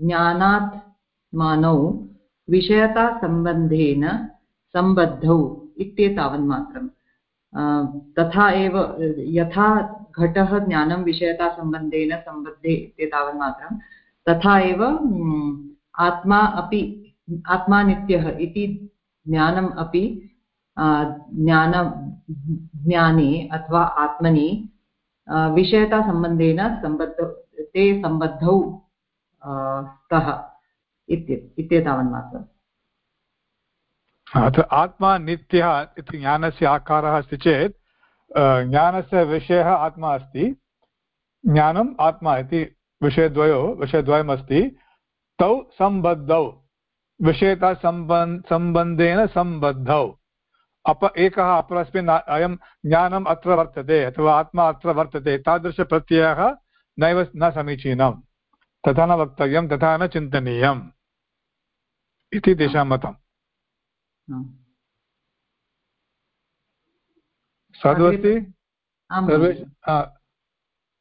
ज्ञानात्मानौ विषयतासम्बन्धेन सम्बद्धौ इत्येतावन्मात्रम् तथा एव, यथा घटः ज्ञानं विषयतासम्बन्धेन सम्बद्धे इत्येतावन्मात्रं तथा एव आत्मा अपि आत्मा नित्यः इति ज्ञानम् अपि ज्ञान, ज्ञाने अथवा आत्मनि विषयतासम्बन्धेन सम्बद्ध, ते सम्बद्धौ स्तः इत्येतावन्मात्रम् अत्र आत्मा नित्यः इति ज्ञानस्य आकारः अस्ति चेत् ज्ञानस्य विषयः आत्मा अस्ति, ज्ञानम् आत्मा इति विषयद्वयो, विषयद्वयमस्ति, तौ सम्बद्धौ। विषयता सम्बन् सम्बन्धेन सम्बद्धौ अप एकः अपरस्मिन् अयं ज्ञानम् अत्र वर्तते अथवा आत्मा अत्र वर्तते तादृशप्रत्ययः नैव न समीचीनं तथा न वक्तव्यं तथा न चिन्तनीयम् इति तेषां मतम् साधु अस्ति? सर्वे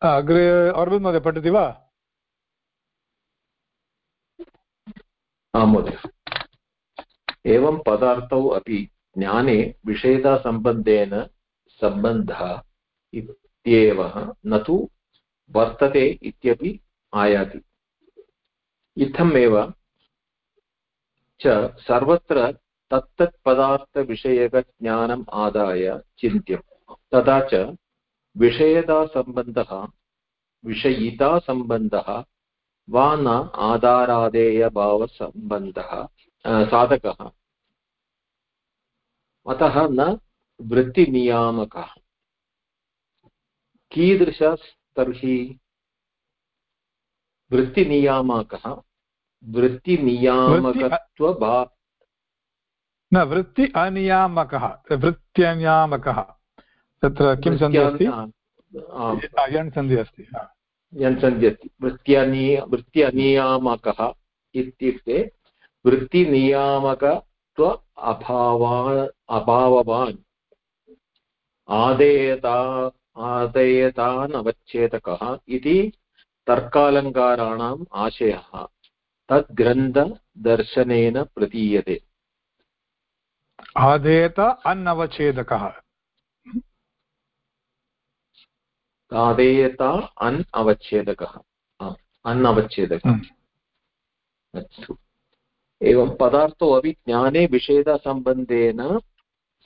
अग्रे अरविन्द् महोदय पठति वा? आं महोदय एवं पदार्थौ अपि ज्ञाने विषेदसम्बन्धेन सम्बन्धः इत्येव न तु वर्तते इत्यपि आयाति। इत्थमेव च सर्वत्र तत्तत् पदार्थविषयकज्ञानम् आदाय चिन्त्यं तथा च विषयतासम्बन्धः विषयितासम्बन्धः वा न आधारादेयभावसम्बन्धः साधकः। अतः न वृत्तिनियामकः। कीदृश तर्हि वृत्तिनियामकः वृत्तिनियामकत्वभा न वृत्ति अनियामकः वृत्त्यनियामकः तत्र किं सन्धि अस्ति? सन्धि अस्ति यण् सन्धि अस्ति वृत्त्यनि वृत्त्यनियामकः इत्युक्ते वृत्तिनियामकत्व अभावा अभाववान्। आदेयता आदेयतान् अवच्छेदकः इति तर्कालङ्काराणाम् आशयः। तद्ग्रन्थदर्शनेन प्रतीयते। आदेयत अन्नवच्छेदकः। आदेयत अन् अवच्छेदकः। अन् अवच्छेदकः। अस्तु। एवं पदार्थो अपि ज्ञाने विषेदसम्बन्धेन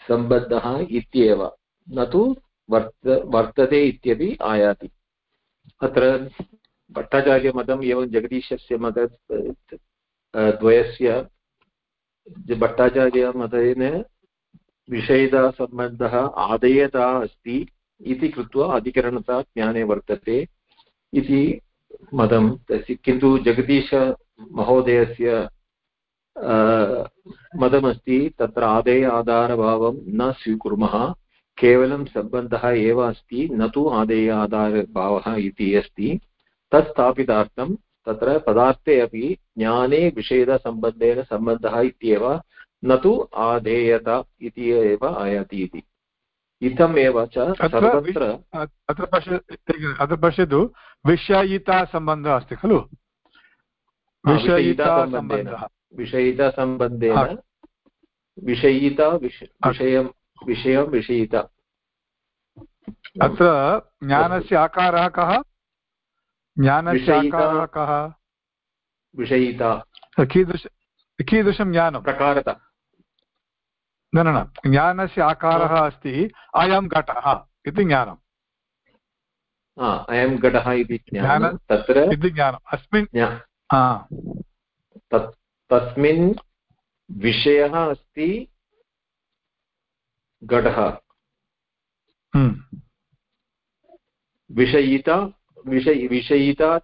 सम्बद्धः इत्येव। न तु वर्त वर्तते इत्यपि आयाति। अत्र भट्टाचार्यमतम् एवं जगदीशस्य मत द्वयस्य भट्टाचार्यमतेन विषयतासम्बन्धः आदयता अस्ति। इति कृत्वा अधिकरणता ज्ञाने वर्तते इति मतं। तस्य किन्तु जगदीशमहोदयस्य मतमस्ति तत्र आदेय आधारभावं न स्वीकुर्मः। केवलं सम्बन्धः एव अस्ति, न तु आदेय आधारभावः इति अस्ति। तत् स्थापितार्थं तत्र पदार्थे अपि ज्ञाने विषेदसम्बन्धेन सम्बन्धः इत्येव न तु आधेयता इति एव आयाति इति। इत्थमेव च सर्वत्र अत्र पश्य अत्र पश्यतु विषयितासम्बन्धः अस्ति खलु? विषयितासम्बन्धेन। विषयिता विषयं विषयं विषयिता। अत्र ज्ञानस्य आकारः कः? ज्ञानस्य आकारः कः? विषयिता। कीदृश कीदृशं ज्ञानं? प्रकारता। न न न ज्ञानस्य आकारः अस्ति अयं घटः इति ज्ञानम्। अयं घटः इति ज्ञानं तत्र इति ज्ञानम्। अस्मिन् तस्मिन् विषयः अस्ति घटः। विषयिता विषय विषयिता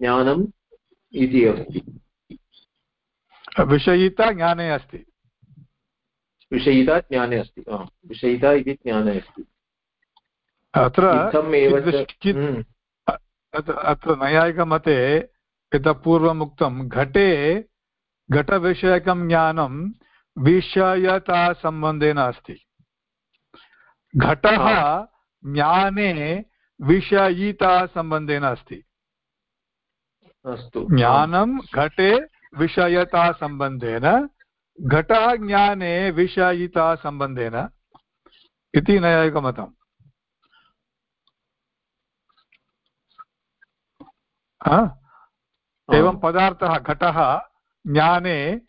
ज्ञानम् इति अस्ति। विषयिता ज्ञाने अस्ति। विषयिता ज्ञाने अस्ति विषयिता इति ज्ञाने अस्ति। अत्र अत्र नैयायिकमते यतः पूर्वम् उक्तं घटे घटविषयकं ज्ञानं विषयतासम्बन्धेन अस्ति घटः ज्ञाने विषयितासम्बन्धेन अस्ति अस्तु। ज्ञानं घटे विषयतासम्बन्धेन घटः ज्ञाने विषयितासम्बन्धेन इति नैयायिकमतम्। एवं पदार्थः घटः ज्ञाने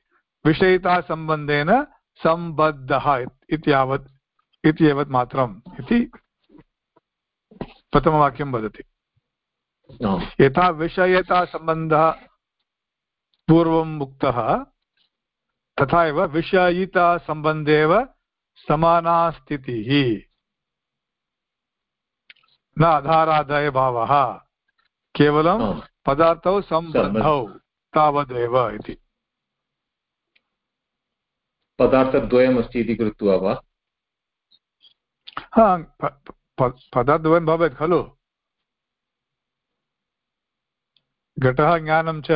विषयितासम्बन्धेन सम्बद्धः इत्ययावत् इत्येवत् मात्रम् इति प्रथमवाक्यं वदति। यथा विषयतासम्बन्धः पूर्वम् उक्तः तथा एव विषयितासम्बन्धेव समाना स्थितिः न आधारादयभावः केवलं पदार्थौ सम्बद्धौ तावदेव इति। पदार्थद्वयमस्ति इति कृत्वा वा? हा पदार्थद्वयं भवेत् खलु। घटः ज्ञानं च।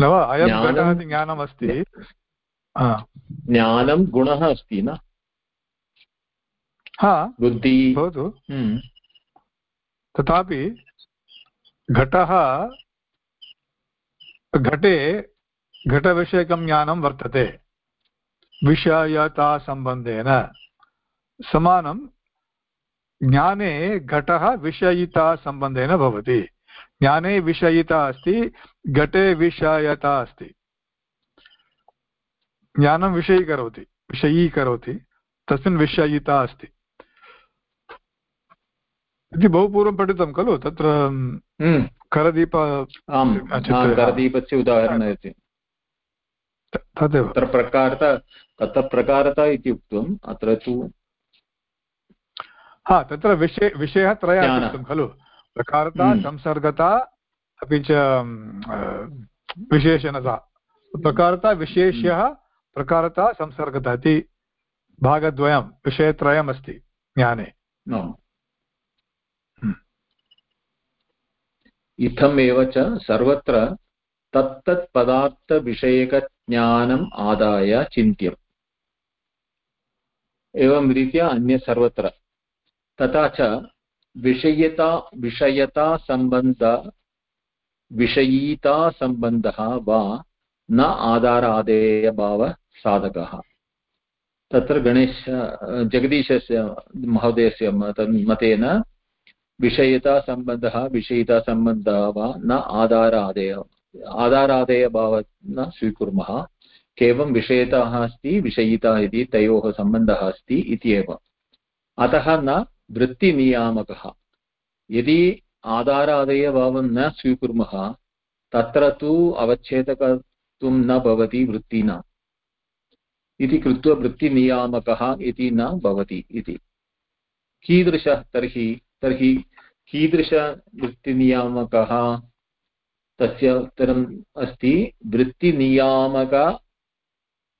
न वा अयं घटः इति ज्ञानमस्ति। ज्ञानं गुणः अस्ति न? हा। बुद्धि भवतु। हम्म। तथापि घटः घटे घटविषयकं ज्ञानं वर्तते। विषयतासम्बन्धेन। समानं ज्ञाने घटः विषयितासम्बन्धेन भवति। ज्ञाने विषयिता अस्ति घटे विषयता अस्ति। ज्ञानं विषयीकरोति विषयीकरोति तस्मिन् विषयिता अस्ति। इति बहु पूर्वं पठितं खलु तत्र हम्म। करदीप करदीपस्य उदाहरणम् तदेव। तत्र प्रकारता तत्र प्रकारता इति उक्तम् अत्र तु हा तत्र विषय विषयः त्रयः खलु। प्रकारता हम्म। संसर्गता अपि च विशेषणता। प्रकारता विशेष्यः प्रकारता संसर्गता इति भागद्वयं विषयत्रयमस्ति ज्ञाने। इत्थमेव च सर्वत्र तत्तत् पदार्थविषयकज्ञानम् आदाय चिन्त्यम्। एवं रीत्या अन्य सर्वत्र तथा च विषयता विषयतासम्बन्ध विषयीतासम्बन्धः वा न आधारादेयभावसाधकः तत्र गणेश, जगदीशस्य, महोदयस्य मतेन विषयतासम्बन्धः विषयितासम्बन्धः वा न आधारादेय आधारादेयभाव न स्वीकुर्मः। केवलं विषयतः अस्ति, विषयिता इति, तयोः सम्बन्धः अस्ति इति एव अतः न वृत्तिनियामकः। यदि आधारादयभावं न स्वीकुर्मः, तत्र तु अवच्छेदकत्वं न भवति वृत्तिना। इति कृत्वा वृत्तिनियामकः इति न भवति इति। कीदृशः तर्हि तर्हि कीदृशवृत्तिनियामकः? तस्य उत्तरम् अस्ति, वृत्तिनियामक,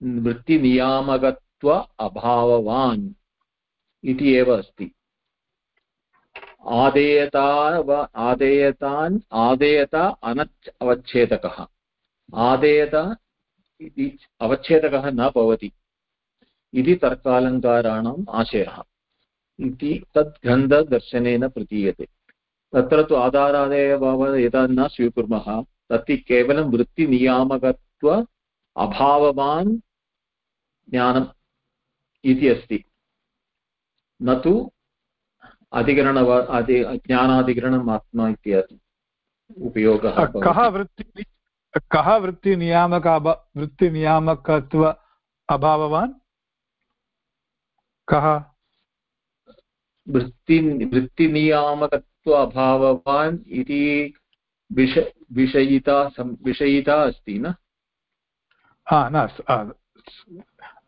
वृत्तिनियामकत्व अभाववान् इति एव अस्ति। आदेयता आदेयतान्, आदेयता अनच् अवच्छेदकः। आदेयता इति अवच्छेदकः न भवति। इति तर्कालङ्काराणाम् आशयः। इति तद् गन्धदर्शनेन प्रतीयते। तत्र तु आधारादेयभावः यदा न स्वीकुर्मः, तत् केवलं वृत्तिनियामकत्व अभाववान् ज्ञानम् इति अस्ति। न तु अधिकरण अधि ज्ञानाधिकरणम् आत्मा इत्यादि उपयोगः कः वृत्ति कः वृत्तिनियामक वृत्तिनियामकत्व अभाववान्? कः? वृत्ति वृत्तिनियामकत्व अभाववान् इति विष विषयिता विषयिता अस्ति न? हा न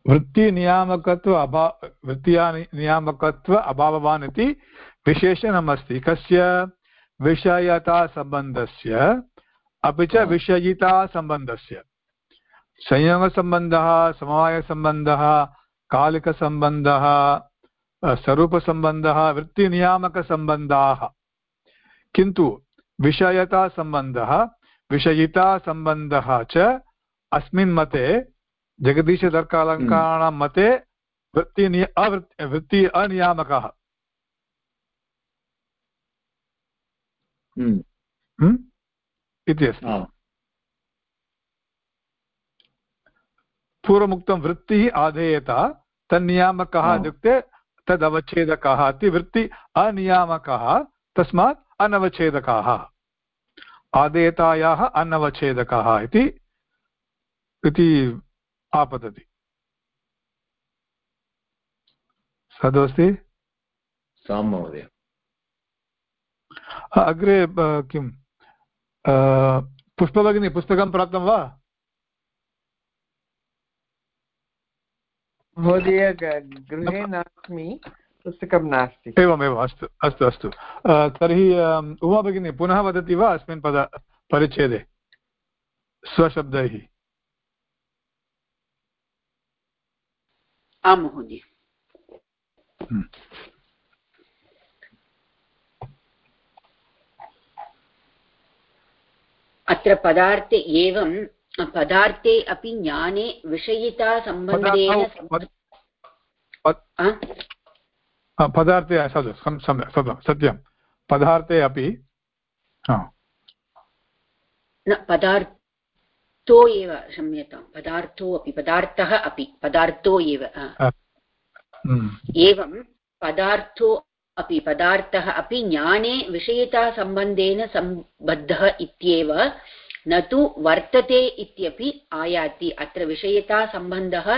वृत्तिनियामकत्व अभा वृत्तिया नियामकत्व अभाववान् इति विशेषणमस्ति। कस्य? विषयतासम्बन्धस्य अपि च विषयितासम्बन्धस्य। संयोगसम्बन्धः समवायसम्बन्धः कालिकसम्बन्धः स्वरूपसम्बन्धः वृत्तिनियामकसम्बन्धाः। किन्तु विषयतासम्बन्धः विषयितासम्बन्धः च अस्मिन् मते जगदीशतर्कालङ्काराणां मते वृत्ति अवृत्ति वृत्ति अनियामकः। हम्म। हम्म? इति अस्ति। पूर्वमुक्तं वृत्तिः आधेयता तन्नियामकः इत्युक्ते तदवच्छेदकः इति वृत्ति अनियामकः तस्मात् अनवच्छेदकाः। आदेयतायाः अनवच्छेदकः इति आपतति। तदस्ति सां महोदय। अग्रे किं? पुष्पभगिनी पुस्तकं प्राप्तं वा? महोदय गृहे नास्मि पुस्तकं नास्ति। एवमेव अस्तु अस्तु अस्तु। तर्हि उमा भगिनी पुनः वदति वा? अस्मिन् पद परिच्छेदे। स्वशब्दैः। आं महोदय। हम्म। अत्र पदार्थे एवं पदार्थे अपि ज्ञाने विषयितासम्बन्धेन पदार्थे सत्यं। पदार्थे अपि न पदार्थो एव क्षम्यतां पदार्थो अपि पदार्थः अपि पदार्थो एव। एवं पदार्थो अपि पदार्थः अपि ज्ञाने विषयितासम्बन्धेन सम्बद्धः इत्येव न तु वर्तते इत्यपि आयाति। अत्र विषयितासम्बन्धः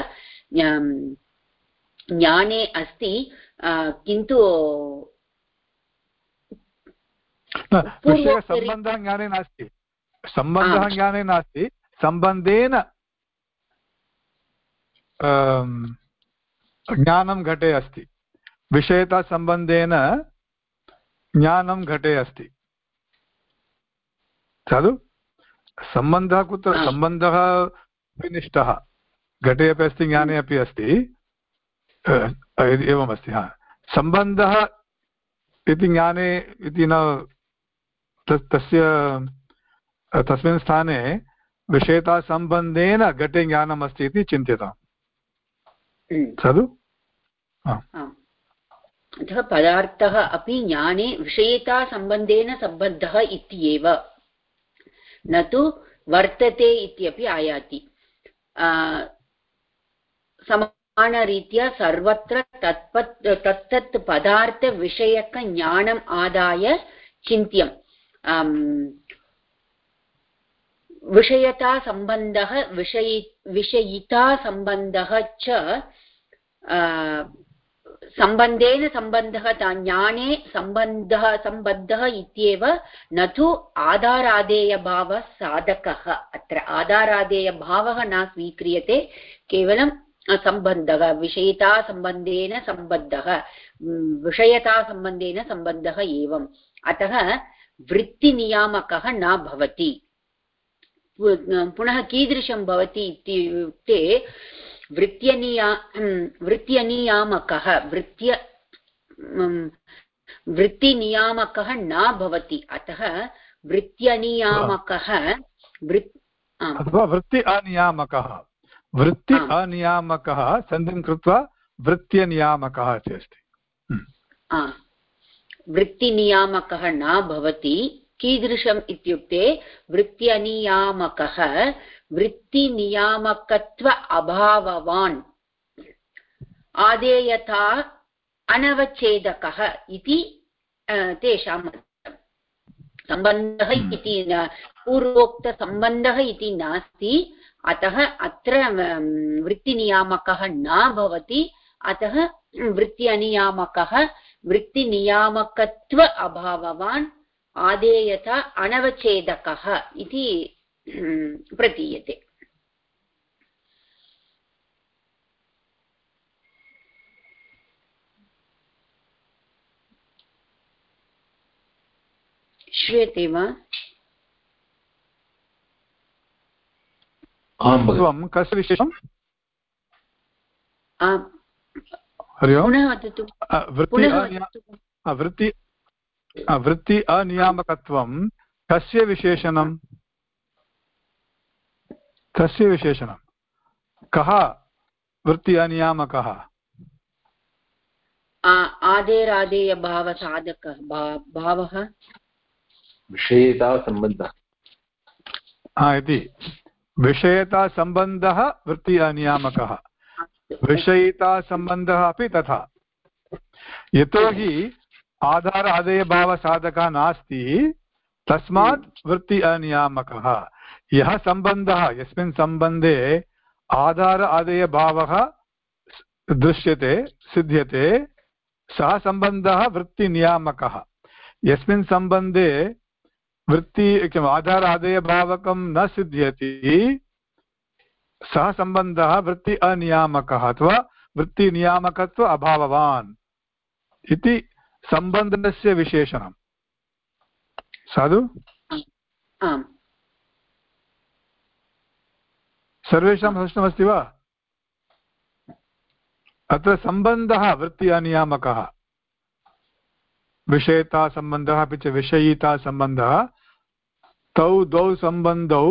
ज्ञाने अस्ति किन्तु सम्बन्धः ज्ञाने नास्ति। सम्बन्धः ज्ञाने नास्ति सम्बन्धेन ज्ञानं घटे अस्ति। विषयतासम्बन्धेन ज्ञानं घटे अस्ति। खलु सम्बन्धः कुत्र? सम्बन्धः विनिष्टः घटे अपि अस्ति ज्ञाने अपि अस्ति। एवमस्ति हा। सम्बन्धः इति ज्ञाने इति न तस्य तस्मिन् स्थाने विषयतासम्बन्धेन घटे ज्ञानम् अस्ति इति चिन्त्यताम् खलु अतः पदार्थः अपि ज्ञाने विषयतासम्बन्धेन सम्बद्धः इत्येव। न तु वर्तते इत्यपि आयाति। समानरीत्या सर्वत्र तत्पत् तत्तत् पदार्थविषयकज्ञानम् आदाय चिन्त्यम्। विषयतासम्बन्धः विषयि विषयितासम्बन्धः च सम्बन्धेन सम्बन्धः ज्ञाने सम्बन्धः सम्बद्धः इत्येव न तु आधारादेयभावः साधकः। अत्र आधारादेयभावः न स्वीक्रियते, केवलं सम्बन्धः विषयितासम्बन्धेन सम्बद्धः विषयतासम्बन्धेन सम्बन्धः एवम्। अतः वृत्तिनियामकः न भवति। पुनः कीदृशं भवति इत्युक्ते वृत्यनिया वृत्यनियामकः वृत्य वृत्तिनियामकः न भवति। अतः वृत्यनियामकः अथवा वृत्ति अनियामकः। वृत्ति अनियामकः सन्धिं कृत्वा वृत्त्यनियामकः इति अस्ति। वृत्तिनियामकः न भवति। कीदृशम् इत्युक्ते वृत्त्यनियामकः, वृत्तिनियामकत्व अभाववान् आदेयता अनवच्छेदकः इति तेषां सम्बन्धः। इति पूर्वोक्तसम्बन्धः इति नास्ति, अतः अत्र वृत्तिनियामकः न भवति, अतः वृत्ति अनियामकः वृत्तिनियामकत्व अभाववान् आदेयता अनवच्छेदकः इति प्रतीयते। श्रूयते वा? त्वं कस्य विशेषं हरि ओम्। पुनः वदतु। वृत्ति वृत्ति अनियामकत्वं कस्य विशेषणं कस्य विशेषणं। कः वृत्ति अनियामकः? आदेरादेयभावसाधकः भावः? विषयितासम्बन्धः। हा इति। विषयतासम्बन्धः वृत्ति अनियामकः। विषयितासम्बन्धः अपि तथा। यतोहि आधार आदेयभावसाधकः नास्ति तस्मात् वृत्ति अनियामकः यः सम्बन्धः यस्मिन् सम्बन्धे आधार आदेयभावः दृश्यते सिद्ध्यते सः सम्बन्धः वृत्तिनियामकः। यस्मिन् सम्बन्धे वृत्ति किम् आधार आदेयभावकं न सिद्ध्यति सः सम्बन्धः वृत्ति अनियामकः अथवा वृत्तिनियामकत्व अभाववान् इति सम्बन्धस्य विशेषणं। साधु? आम्। सर्वेषां स्पष्टमस्ति वा? अत्र सम्बन्धः वृत्ति अनियामकः विषयतासम्बन्धः अपि च विषयितासम्बन्धः तौ द्वौ सम्बन्धौ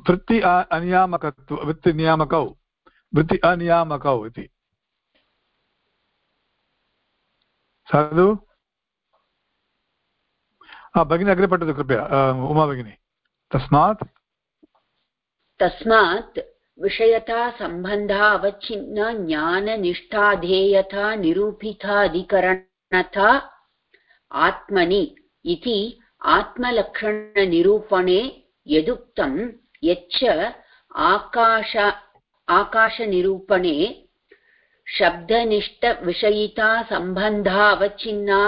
वृत्ति अनियामकत्व वृत्तिनियामकौ। वृत्ति अनियामकौ इति। साधु? भगिनी अग्रे पठतु कृपया उमा भगिनी। तस्मात्? तस्मात् विषयतासम्बन्धा अवच्छिन्न, ज्ञाननिष्ठाधेयता, निरूपिताधिकरणता, आत्मनि इति आत्मलक्षणनिरूपणे यदुक्तं यच्च आकाश, आकाशनिरूपणे शब्दनिष्ठविषयिता सम्बन्धा अवच्छिन्ना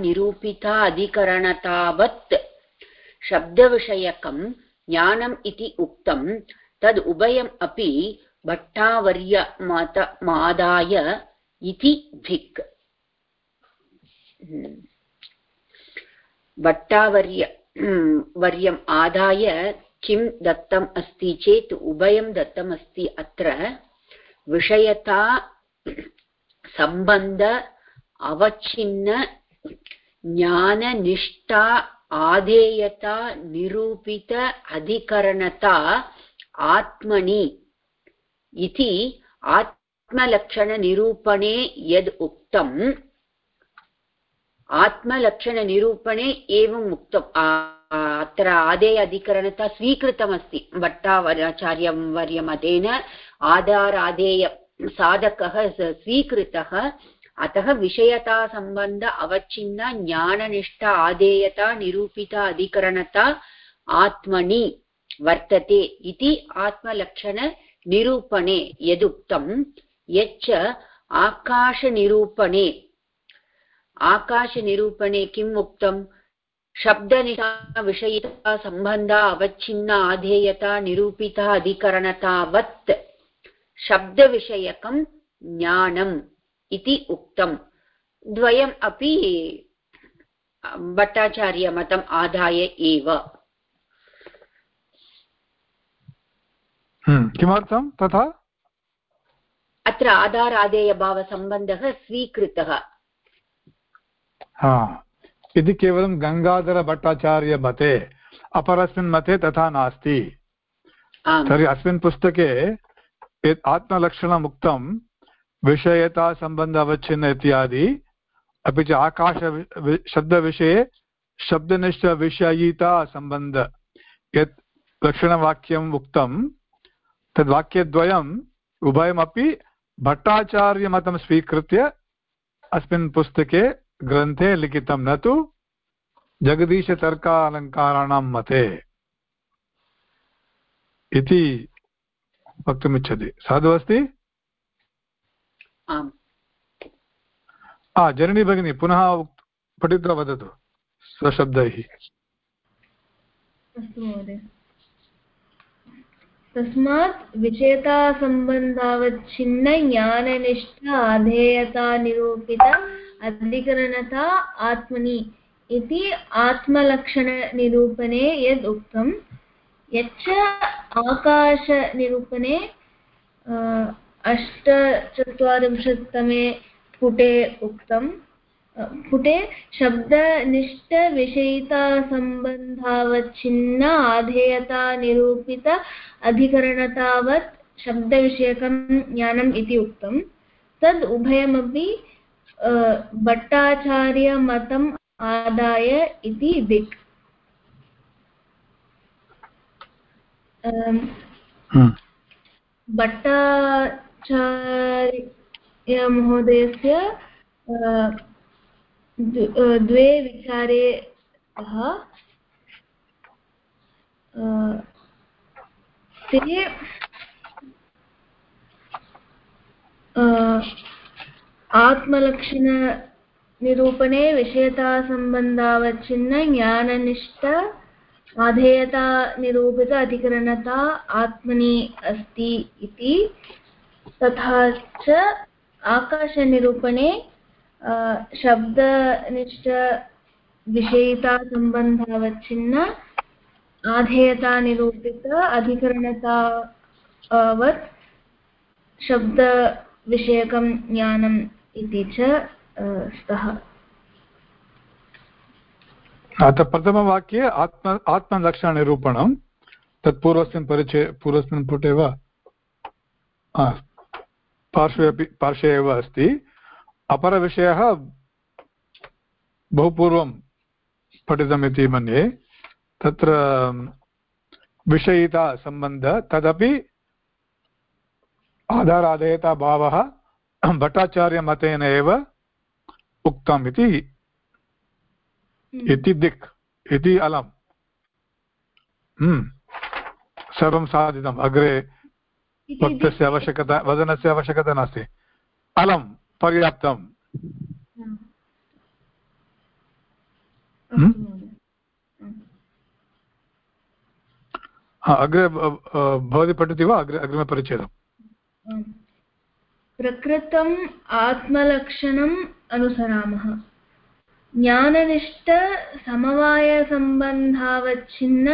निरूपिता अधिकरणतावत् शब्दविषयकं ज्ञानम् इति उक्तं तद् उभयम् अपि भट्टावर्यमतमादाय इति धिक्। भट्टावर्य वर्यम् आदाय किं दत्तम् अस्ति चेत् उभयं दत्तम् अस्ति अत्र। विषयता सम्बन्ध अवच्छिन्न, ज्ञाननिष्ठा, आधेयता, निरूपित, अधिकरणता, आत्मनि इति आत्मलक्षणनिरूपणे यद् उक्तम्। आत्मलक्षणनिरूपणे एवम् उक्तम्। अत्र आदेय अधिकरणता स्वीकृतमस्ति। भट्टाचार्यं वर्यमतेन आधारादेय साधकः स्वीकृतः। अतः विषयतासम्बन्ध अवच्छिन्न, ज्ञाननिष्ठ, आदेयता, निरूपिता अधिकरणता, आत्मनि वर्तते इति आत्मलक्षणनिरूपणे यदुक्तं। यच्च आकाशनिरूपणे। आकाशनिरूपणे किम् उक्तम्? शब्दनिष्ठा विषयिता सम्बन्धा अवच्छिन्न आधेयता निरूपिता अधिकरणतावत् शब्दविषयकं ज्ञानम् इति उक्तम्। द्वयम् अपि भट्टाचार्यमतम् आदाय एव। किमर्थं? तथा? अत्र आधारादेयभावसम्बन्धः स्वीकृतः। इति केवलं गङ्गाधरभट्टाचार्यमते अपरस्मिन् मते तथा नास्ति। तर्हि अस्मिन् पुस्तके यत् आत्मलक्षणम् उक्तं विषयतासम्बन्ध अवच्छिन्न इत्यादि अपि च आकाश शब्दविषये शब्दनिष्ठविषयिता सम्बन्ध यत् लक्षणवाक्यम् उक्तं तद्वाक्यद्वयम् उभयमपि भट्टाचार्यमतं स्वीकृत्य अस्मिन् पुस्तके ग्रन्थे लिखितं न तु जगदीशतर्कालङ्काराणां मते। इति वक्तुमिच्छति। साधु अस्ति? जननी भगिनी पुनः पठित्वा वदतु स्वशब्दैः। अस्तु महोदय। तस्मात् विचेतासम्बन्धावच्छिन्न ज्ञाननिष्ठ अधेयता निरूपित अधिकरणता आत्मनि इति आत्मलक्षणनिरूपणे यद् उक्तं यच्च आकाशनिरूपणे अष्टचत्वारिंशत्तमे पुटे उक्तं पुटे शब्दनिष्ठविषयितासम्बन्धावच्छिन्न आधेयता निरूपित अधिकरणतावत् शब्दविषयकं ज्ञानम् इति उक्तं तद् उभयमपि भट्टाचार्यमतम् आदाय इति दिक् अम्। भट्टाचार्य महोदयस्य अ, द्वे विचारे ते आत्मलक्षणनिरूपणे विषयतासम्बन्धावच्छिन्न ज्ञाननिष्ठ आधेयतानिरूपित अधिकरणता आत्मनि अस्ति इति। तथा च आकाशनिरूपणे अ, शब्दनिष्ठ विषयितासम्बन्धावच्छिन्न आधेयतानिरूपित अधिकरणतावत् शब्दविषयकं ज्ञानम् इति च स्तः। अतः प्रथमवाक्ये आत्म, आत्मलक्षणनिरूपणं। तत् पूर्वस्मिन् परिचये, पूर्वस्मिन् पुटे वा? पार्श्वे अपि, पार्श्वे एव अस्ति। अपरविषयः बहु पूर्वं पठितमिति मन्ये। तत्र विषयितासम्बन्ध तदपि आधाराधेयताभावः भट्टाचार्यमतेन एव उक्तम् इति। इति दिक् इति अलम्। हम्म, सर्वं साधितम्। अग्रे वक्तस्य आवश्यकता वदनस्य आवश्यकता नास्ति। अलं पर्याप्तम्। हम्म? अग्रे भवती पठति वा? अग्रे अग्रिमपरिच्छेदम्। प्रकृतम् आत्मलक्षणम् अनुसरामः। ज्ञाननिष्ठसमवायसम्बन्धावच्छिन्न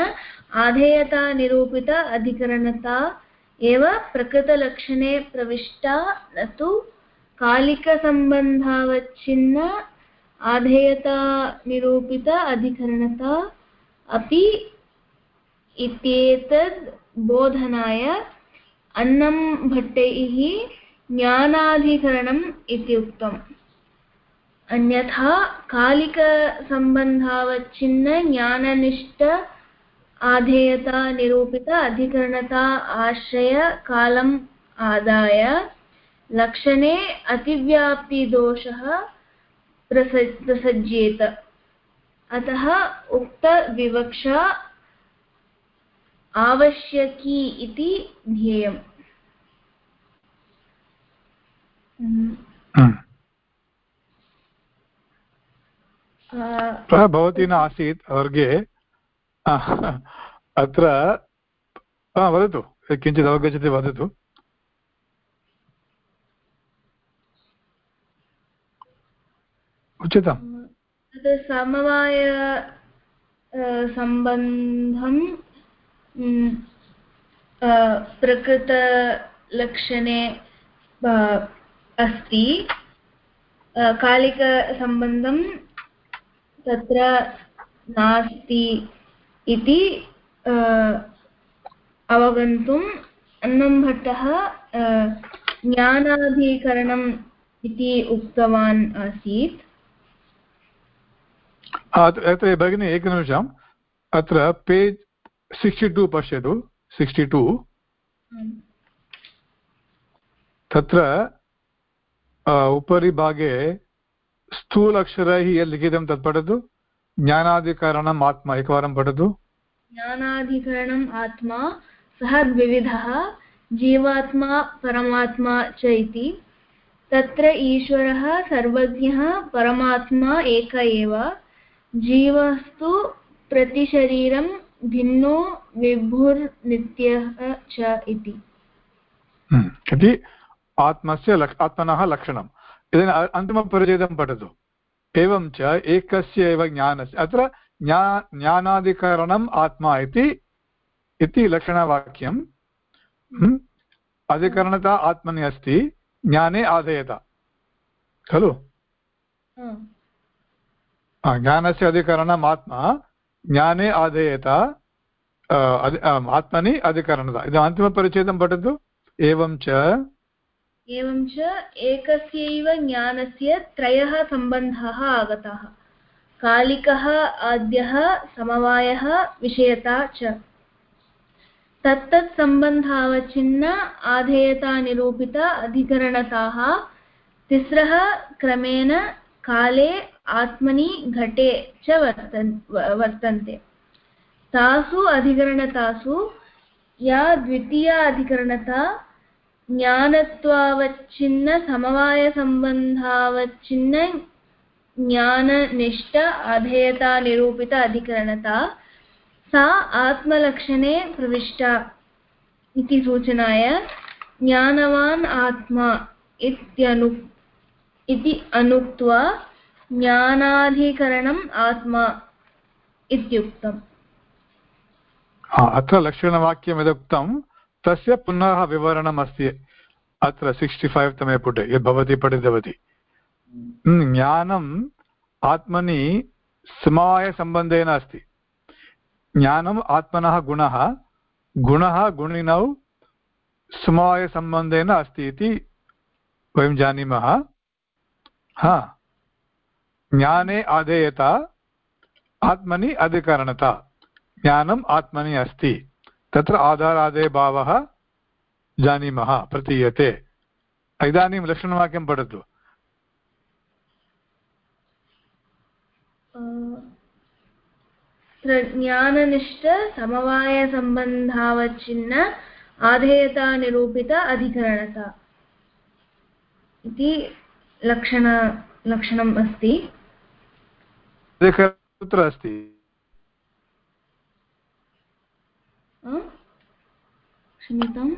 आधेयतानिरूपित अधिकरणता एव प्रकृतलक्षणे प्रविष्टा न तु कालिकसम्बन्धावच्छिन्न आधेयतानिरूपित अधिकरणता अपि इत्येतद् बोधनाय अन्नं भट्टैः ज्ञानाधिकरणम् इति उक्तम् अन्यथा कालिकसम्बन्धावच्छिन्न ज्ञाननिष्ठ आधेयता अधिकरणता, आश्रय, कालम्, आदाय, लक्षणे अतिव्याप्तिदोषः प्रस- प्रसज्येत। अतः उक्तविवक्षा आवश्यकी इति ध्येयम्। सः भवती न आसीत् वर्गे अत्र वदतु किञ्चित् अवगच्छति वदतु। उचितम् समवाय सम्बन्धं प्रकृतलक्षणे अस्ति। कालिकसम्बन्धं तत्र नास्ति इति अवगन्तुम् अन्नम्भट्टः ज्ञानाधिकरणम् इति उक्तवान् आसीत्। अत्र भगिनी एकनिमिषम्। अत्र पेज् सिक्स्टि टु पश्यतु सिक्स्टि टु तत्र उपरि भागे स्थूलक्षरैः यत् लिखितं तत् पठतु ज्ञानादिकारणम् आत्मा एकवारं पठतु ज्ञानाधिकरणम् आत्मा सः द्विविधः जीवात्मा परमात्मा च इति तत्र ईश्वरः सर्वज्ञः परमात्मा एक एव जीवस्तु प्रतिशरीरं भिन्नो विभुर्नित्यः च इति आत्मस्य लक् आत्मनः लक्षणम्। इदानीम् अन्तिमपरिच्छेदं पठतु। एवं च एकस्य एव ज्ञानस्य अत्र ज्ञा ज्ञानाधिकरणम् आत्मा इति इति लक्षणवाक्यं हम्म, अधिकरणता आत्मनि अस्ति ज्ञाने आधेयता। खलु? ज्ञानस्य अधिकरणम् आत्मा ज्ञाने आधेयता आत्मनि अधिकरणता। इदानीम् अन्तिमपरिच्छेदं पठतु। एवं च एवं च एकस्यैव ज्ञानस्य त्रयः सम्बन्धाः आगताः। कालिकः आद्यः, समवायः, विषयता च। तत्तत् सम्बन्धावच्छिन्न आधेयतानिरूपित अधिकरणताः। तिस्रः क्रमेण काले आत्मनि घटे च वर्तन् वर्तन्ते। तासु अधिकरणतासु, या द्वितीया अधिकरणता ज्ञानत्वावच्छिन्न समवायसम्बन्धावच्छिन्न ज्ञाननिष्ठ अधेयतानिरूपित अधिकरणता सा आत्मलक्षणे प्रविष्टा इति सूचनाय ज्ञानवान् आत्मा इत्यनु इति अनुक्त्वा ज्ञानाधिकरणम् आत्मा इत्युक्तम्। अत्र लक्षणवाक्यं यदुक्तं तस्य पुनः विवरणम् अस्ति अत्र सिक्स्टि फैव् तमे पुटे यद् भवती पठितवती। ज्ञानम् आत्मनि समवायसम्बन्धेन अस्ति। ज्ञानम् आत्मनः गुणः गुणः गुणिनौ समवायसम्बन्धेन अस्ति इति वयं जानीमः। हा। ज्ञाने आधेयता आत्मनि अधिकरणता। ज्ञानम् आत्मनि अस्ति। तत्र आधारादेभावः जानीमः प्रतीयते। इदानीं लक्षणवाक्यं पठतु। ज्ञाननिष्ठ समवायसम्बन्धावच्छिन्न आधेयतानिरूपित अधिकरणता। इति लक्षण लक्षणम् अस्ति। कुत्र अस्ति। क्षम्यताम्?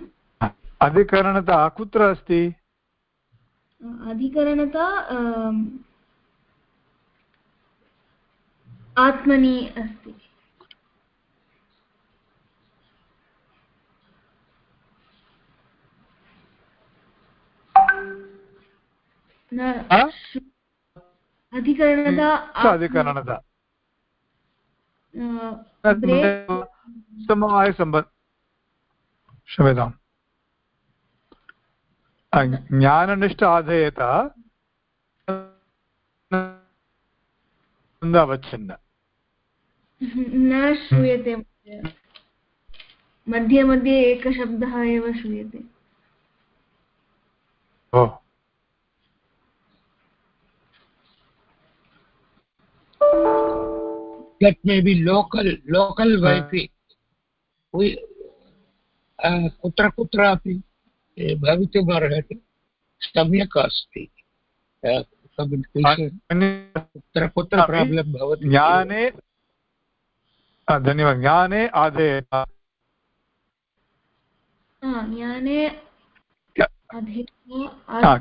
अधिकरणता कुत्र अस्ति? अधिकरणता आत्मनि अस्ति। अधिकरणता अधिकरणता। समवायसम्बन्ध क्षम्यताम्। ज्ञाननिष्ठ आधेयत अवच्छिन्न। न श्रूयते मध्ये मध्ये एकशब्दः एव श्रूयते। ओ। That may be local local wifi we कुत्र कुत्रापि भवितुमर्हति सम्यक् अस्ति कुत्र कुत्र प्राब्लम् भवति ज्ञाने धन्यवादः ज्ञाने आधेय ज्ञाने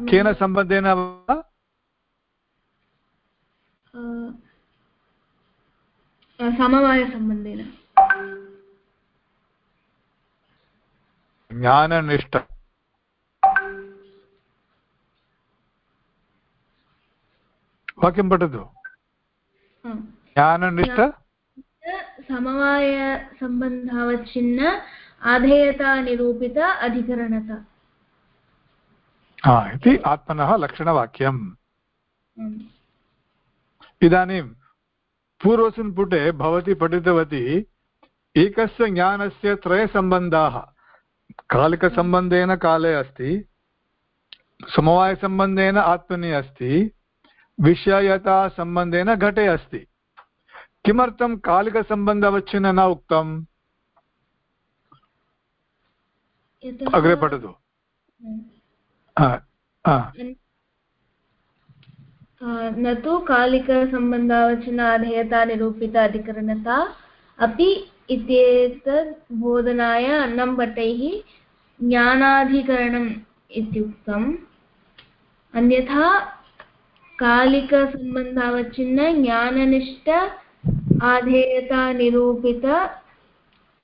केन सम्बन्धेन वा समवायसम्बन्धेन ज्ञाननिष्ठ। वाक्यं पठतु। ज्ञाननिष्ठ। समवायसम्बन्धावच्छिन्न आधेयतानिरूपित अधिकरणता। इति आत्मनः लक्षणवाक्यम्। इदानीं पूर्वस्मिन् पुटे भवती पठितवती एकस्य ज्ञानस्य त्रयसम्बन्धाः। कालिकसम्बन्धेन काले अस्ति समवायसम्बन्धेन आत्मनि अस्ति विषयतासम्बन्धेन घटे अस्ति किमर्थं कालिकसम्बन्धवच्छिन्न न उक्तम् अग्रे पठतु न तु कालिकसम्बन्धावचनाधेयता अधिकरणता अपि इत्येतत् बोधनाय अन्नं भट्टैः ज्ञानाधिकरणम् इत्युक्तम्। अन्यथा कालिकसम्बन्धावच्छिन्न ज्ञाननिष्ठ आधेयतानिरूपित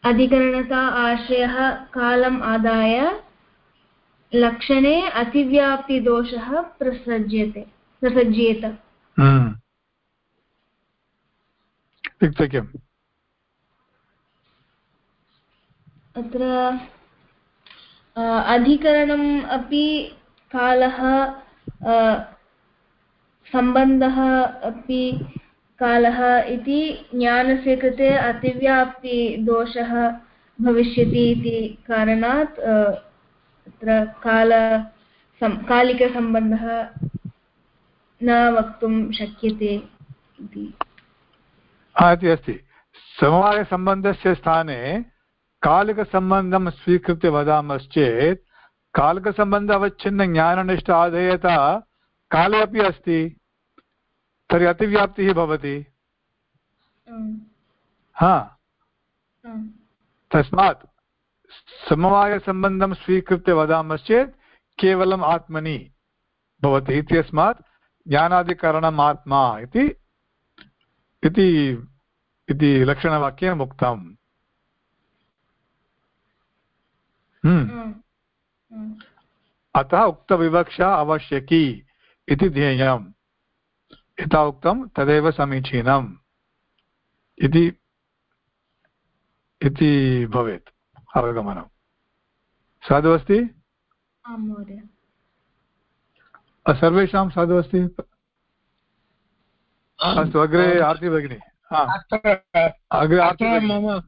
अधिकरणता आश्रयः कालम् आदाय लक्षणे अतिव्याप्तिदोषः प्रसज्यते, प्रसज्येत। अत्र अधिकरणम् अपि कालः सम्बन्धः अपि कालः इति ज्ञानस्य कृते अतिव्याप्तिदोषः भविष्यति इति कारणात् तत्र काल कालिकसम्बन्धः न वक्तुं शक्यते इति अस्ति। समवायसम्बन्धस्य स्थाने कालिकसम्बन्धं स्वीकृत्य वदामश्चेत् कालिकसम्बन्ध अवच्छिन्नज्ञाननिष्ठ आधेयता काले अपि अस्ति तर्हि अतिव्याप्तिः भवति। हा। तस्मात् समवायसम्बन्धं स्वीकृत्य वदामश्चेत् केवलम् आत्मनि भवति इत्यस्मात् ज्ञानाधिकरणम् आत्मा इति इति लक्षणवाक्यम् उक्तम्। अतः उक्तविवक्षा आवश्यकी इति ध्येयम्। यथा उक्तं तदेव समीचीनम्। इति इति भवेत् अवगमनं। साधु अस्ति सर्वेषां साधु अस्ति अस्तु अग्रे आर्ति भगिनि। अग्रे आर्ति मम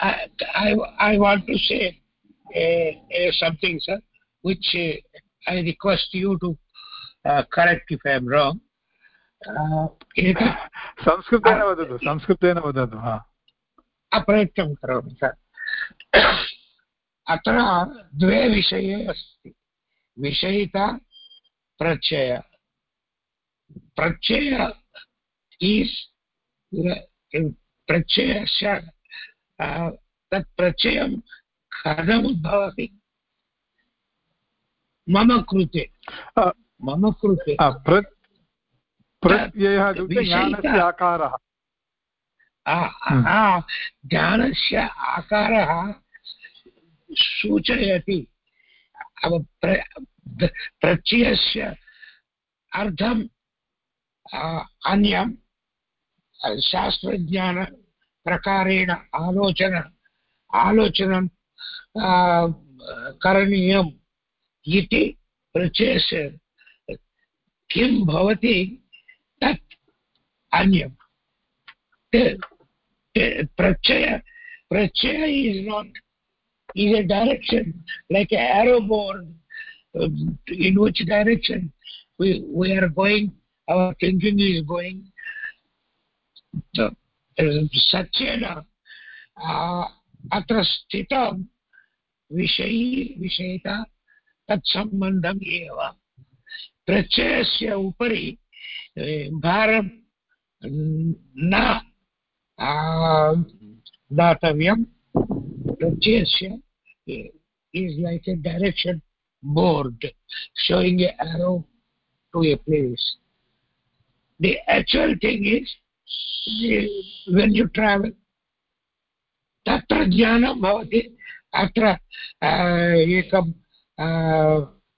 I want to say something, sir, which uh, I request you to uh, correct if I am wrong. संस्कृतेन वदतु संस्कृतेन वदतु अप्रयत्नं करोमि सर् अत्र द्वे विषये अस्ति विषयिता प्रत्यय प्रत्यय ईस् प्रत्ययस्य तत् प्रत्ययं कथमुद्भवति मम कृते। मम कृते। प्रत्ययः ज्ञानस्य आकारः। ज्ञानस्य आकारः सूचयति। प्रत्ययस्य अर्थम् अन्यं शास्त्रज्ञानप्रकारेण आलोचन आलोचनं करणीयम् इति प्रत्ययस्य किं भवति तत् अन्यं प्रत्यय प्रत्यय is not is a direction like an arrow board in which direction we we are going our thinking is going so, सत्येन अत्र स्थितं विषयी विषयिता तत्सम्बन्धम् एव। प्रत्ययस्य उपरि भारं न दातव्यं। प्रत्ययस्य is like a direction board showing a arrow to a place the actual thing is when you travel तत्र ज्ञानं भवति। अत्र एकं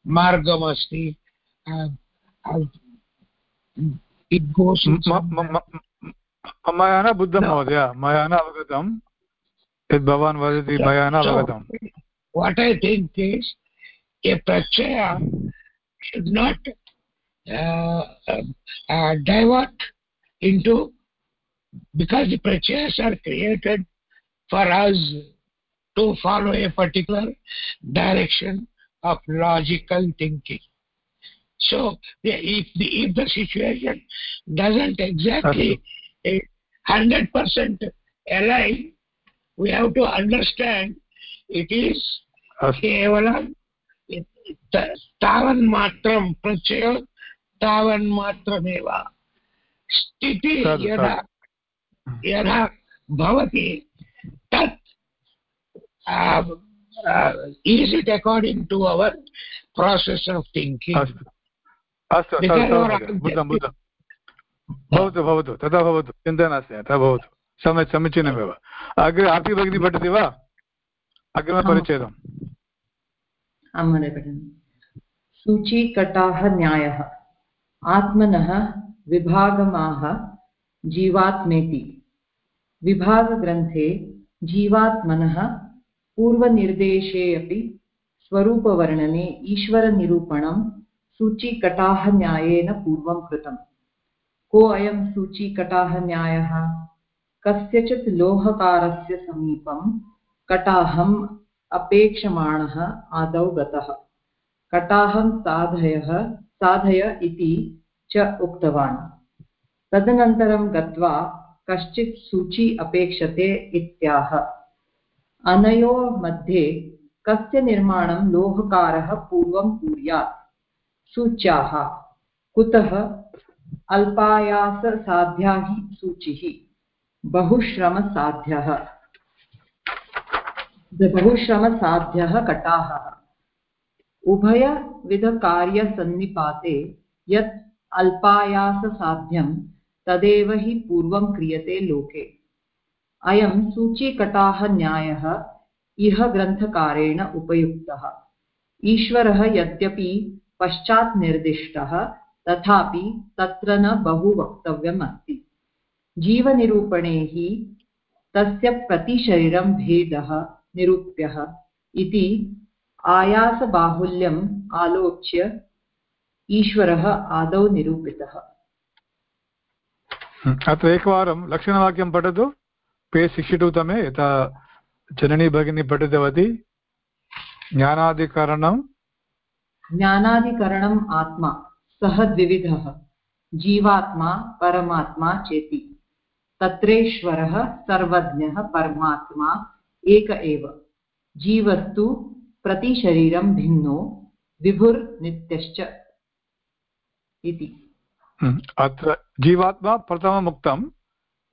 मार्गमस्ति। मया न बुद्धं महोदय मया न अवगतं। यद् भवान् वदति मया न अवगतं। What I think is a Pratyaya should not uh, uh, divert into because the are created for us to follow a particular direction of logical thinking. So if the, if the situation doesn't exactly 100% align, we have to understand it is केवलं तावन्मात्रं प्रत्ययो तावन्मात्रमेव स्थितिः यदा यदा भवति that Uh, uh, is it according to our process of thinking. अस्तु भवतु भवतु. तथा भवतु चिन्ता नास्ति तथा भवतु. सम्यक् समीचीनमेव अग्रे आर्ति भगिनी पठति वा? अग्रिमपरिच्छेदम् आं महोदय पठामि सूचीकटाः न्यायः। आत्मनः विभागमाः जीवात्मेति। विभागग्रन्थे जीवात्मनः पूर्वनिर्देशे अपि स्वरूपवर्णने ईश्वरनिरूपणं सूचीकटाः न्यायेन पूर्वं कृतम्। को अयं सूचीकटाः न्यायः कस्यचित् लोहकारस्य समीपं कटाहम् अपेक्षमाणः आदौ गतः। कटाहं साधयः, साधय इति च उक्तवान्। तदनन्तरं गत्वा कश्चित् सूची अपेक्षते इत्याह। अनयोः मध्ये कस्य निर्माणं लोहकारः पूर्वं कुर्यात्? सूच्याः। कुतः? अल्पायाससाध्या हि सूचिः। बहुश्रमसाध्यः। बहुश्रमसाध्यः कटाः। उभयविधकार्यसन्निपाते यत् अल्पायाससाध्यं तदेव हि पूर्वं क्रियते लोके। अयं सूचीकटाः न्यायः, इह ग्रन्थकारेण उपयुक्तः। ईश्वरः यद्यपि पश्चात् निर्दिष्टः, तथापि तत्र न बहु वक्तव्यम् अस्ति। जीवनिरूपणे हि तस्य प्रतिशरीरं भेदः निरूप्यः इति आयासबाहुल्यम् आलोच्य ईश्वरः आदौ निरूपितः। अत्र एकवारं लक्षणवाक्यं पठतु। पेज् सिक्स्टि टु तमे यथा जननी भगिनी पठितवती। ज्ञानाधिकरणं ज्ञानाधिकरणम् आत्मा सः द्विविधः जीवात्मा परमात्मा चेति। तत्रेश्वरः सर्वज्ञः परमात्मा एक एव। जीवस्तु प्रतिशरीरं भिन्नो विभुर्नित्यश्च इति। हम्म, अत्र जीवात्मा प्रथमम् उक्तं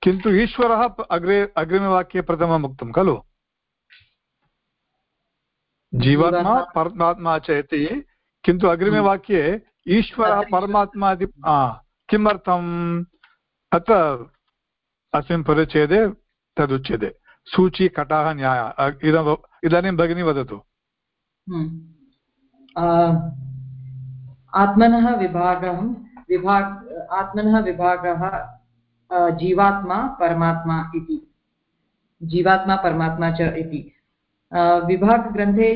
किन्तु ईश्वरः अग्रे अग्रिमवाक्ये प्रथमम् उक्तं खलु? जीवात्मा परमात्मा च इति किन्तु अग्रिमवाक्ये ईश्वरः परमात्मा इति किमर्थम्? अत्र अस्मिन् परिच्छेदे तदुच्यते। सूचीकटाः न्याय। इदम् इदानीं भगिनी वदतु। हम्म। आत्मनः विभागः विभाग आत्मनः विभागः जीवात्मा परमात्मा इति। जीवात्मा परमात्मा च इति। विभागग्रन्थे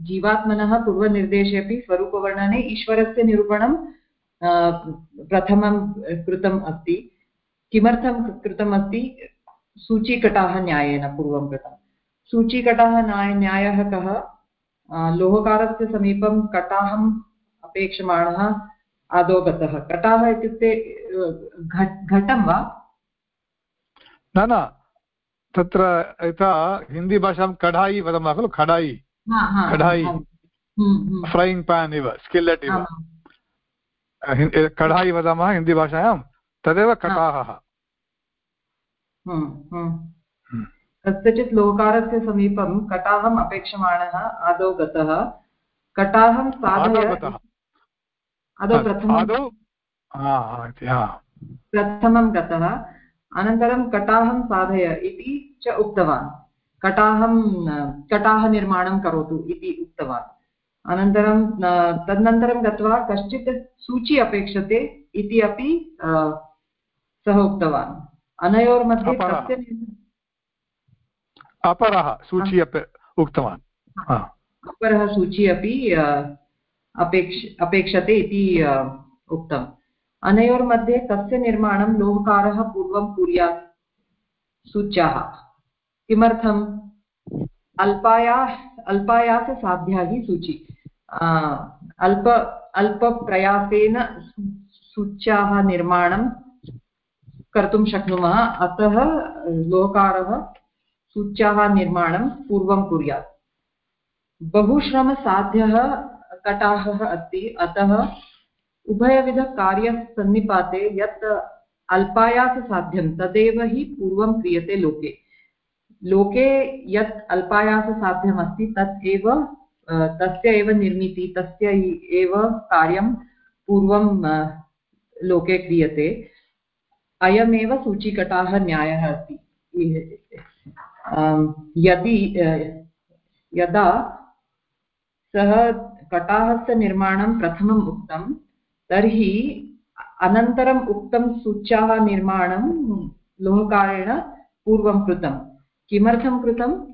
जीवात्मनः पूर्वनिर्देशे अपि स्वरूपवर्णने ईश्वरस्य निरूपणं प्रथमं कृतम् अस्ति। किमर्थं कृतम् अस्ति? सूचीकटाः न्यायेन पूर्वं कृतं सूचीकटाः न्याय, न्यायः कः? लोहकारस्य समीपं कटाहम् अपेक्षमाणः आदौ गतः कटाः इत्युक्ते घटं वा? न न तत्र यथा हिन्दीभाषां कढायि वदामः खलु कढायि कढायि फ्रैङ्ग् पेन् इव स्किल्लेट् इव। कढायि वदामः हिन्दीभाषायां तदेव कटाहः। कस्यचित् लोकारस्य समीपं कटाहम् अपेक्षमाणः आदौ गतः कटाहं साधय आदौ प्रथमं गतः अनन्तरं कटाहं साधय इति च उक्तवान्। कटाहं कटाहनिर्माणं करोतु इति उक्तवान्। अनन्तरं तदनन्तरं गत्वा कश्चित् सूची अपेक्षते इति अपि सः उक्तवान्। अनयोर्मध्ये अपरः। सूची अपि उक्तवान्। अपरः सूची अपि अपेक्ष, अपेक्षते इति उक्तम्। अनयोर्मध्ये कस्य निर्माणं लोहकारः पूर्वं कुर्यात्? सूच्याः। किमर्थम्? अल्पायाः अल्पायाससाध्या हि सूची। अल्प, अल्पप्रयासेन सूच्याः निर्माणं कर्तुं शक्नुमः, अतः लोहकारः सूच्याः निर्माणं पूर्वं कुर्यात्। बहुश्रमसाध्यः कटाहः अस्ति। अतः उभयविधकार्यसन्निपाते यत् अल्पायाससाध्यं तदेव हि पूर्वं क्रियते लोके। लोके यत् अल्पायाससाध्यम् अस्ति तत् एव तस्य एव निर्मिति, तस्य एव कार्यं पूर्वं लोके क्रियते। अयमेव सूचीकटाः न्यायः अस्ति। यदि यदा सः कटाहस्य निर्माणं प्रथमम् उक्तं, तर्हि अनन्तरम् उक्तं सूच्याः निर्माणं लोहकारेण पूर्वं कृतं। किमर्थं कृतम्?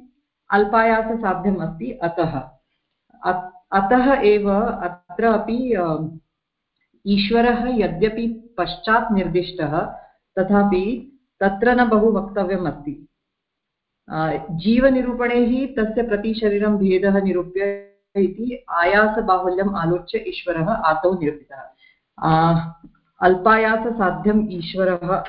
अल्पायाससाध्यम् अस्ति, अतः। अतः एव अत्र अपि ईश्वरः यद्यपि पश्चात् निर्दिष्टः, तथापि तत्र न बहु वक्तव्यम् अस्ति। जीवनिरूपणे तस्य प्रतिशरीरं भेदः निरूप्य इति आयासबाहुल्यम् आलोच्य ईश्वरः आदौ निरूपितः। अल्पायाससाध्यम् ईश्वरः,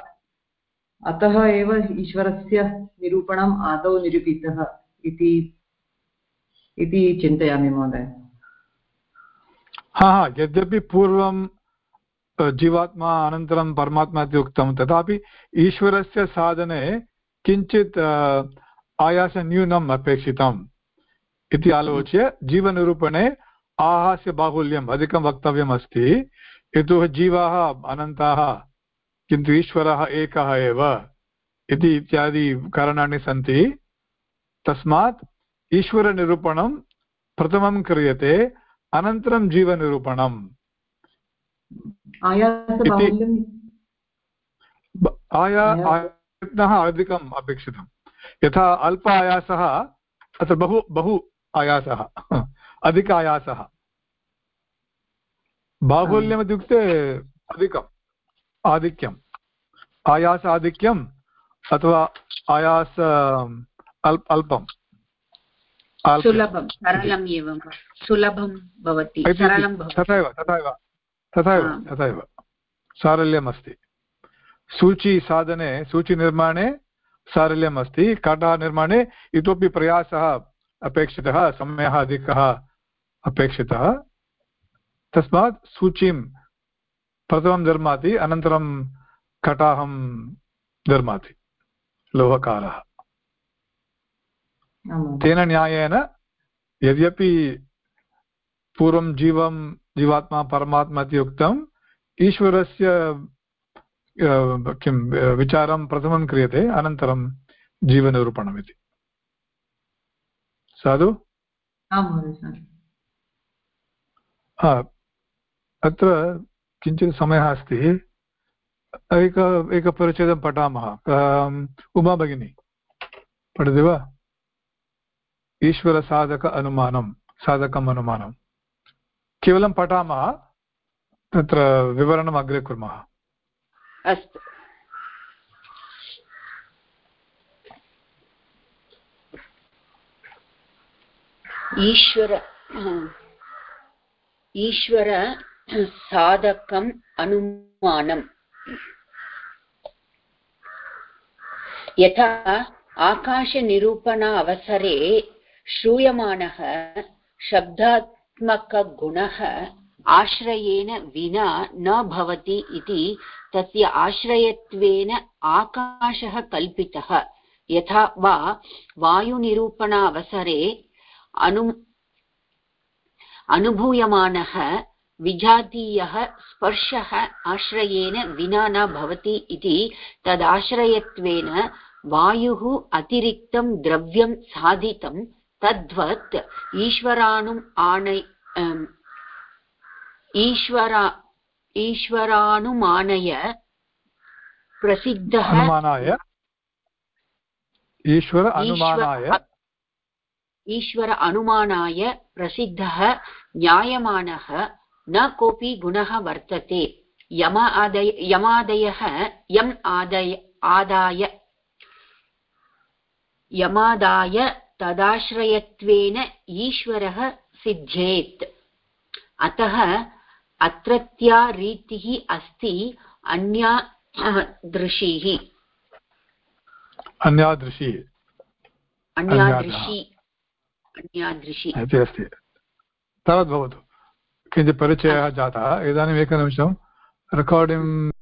अतः एव ईश्वरस्य निरूपणम् आदौ निरूपितः इति इति चिन्तयामि महोदय। हा हा, यद्यपि पूर्वं जीवात्मा अनन्तरं परमात्मा इति उक्तं, तथापि ईश्वरस्य साधने किञ्चित् आयासन्यूनम् अपेक्षितम्। इति आलोच्य जीवनिरूपणे आहास्य बाहुल्यम् अधिकं वक्तव्यम् अस्ति। यतोहि जीवाः अनन्ताः किन्तु ईश्वरः एकः एव इति इत्यादि कारणानि सन्ति। तस्मात् ईश्वरनिरूपणं प्रथमं क्रियते अनन्तरं जीवनिरूपणम्। आया प्रयत्नः अधिकम् अपेक्षितम्। यथा अल्प आयासः अत्र बहु बहु आयासः। अधिक आयासः। बाहुल्यम् इत्युक्ते अधिकम्। आधिक्यम्। आयास आधिक्यम् अथवा आयास अल्प अल्पम्। सुलभं सरलम् एवं सुलभं भवति तथैव तथैव तथैव तथैव। सारल्यमस्ति। सूचीसाधने सूचीनिर्माणे सारल्यम् अस्ति काटः निर्माणे इतोपि प्रयासः अपेक्षितः समयः अधिकः अपेक्षितः तस्मात् सूचीं प्रथमं निर्माति अनन्तरं कटाहं निर्माति लोहकारः तेन न्यायेन यद्यपि पूर्वं जीवं जीवात्मा परमात्मा इति उक्तम् ईश्वरस्य किं विचारं प्रथमं क्रियते अनन्तरं जीवनिरूपणम् साधु? अत्र किञ्चित् समयः अस्ति। एक एकपरिच्छेदं पठामः। उमा भगिनी। पठति वा? ईश्वरसाधक अनुमानं साधकम् अनुमानं केवलं पठामः तत्र विवरणम् अग्रे कुर्मः। अस्तु। ईश्वर ईश्वर, साधकम् अनुमानम्। यथा आकाशनिरूपण अवसरे श्रूयमाणः शब्दात्मकगुणः आश्रयेण विना न भवति इति तस्य आश्रयत्वेन आकाशः कल्पितः। यथा वा वायुनिरूपणावसरे अनु अनुभूयमानः विजातीयः स्पर्शः आश्रयेन विना न भवति इति तदाश्रयत्वेन वायुः अतिरिक्तं द्रव्यं साधितं तद्वत् ईश्वराणुम् आणय ईश्वरा ईश्वरानुमानय प्रसिद्धः अनुमानाय ईश्वर अनुमानाय ईश्वर अनुमानाय प्रसिद्धः ज्ञायमानः न कोऽपि गुणः वर्तते। यम आदय यमादयः यम् आदय आदाय। यमादाय तदाश्रयत्वेन ईश्वरः सिद्ध्येत् अतः अत्रत्या रीतिः अस्ति अन्या दृशिः। अन्यादृशी अन्यादृशी अन्यादृशी इति अस्ति। तावत् भवतु। किञ्चित् परिचयः जातः। इदानीम् एकनिमिषं। रेकार्डिङ्ग्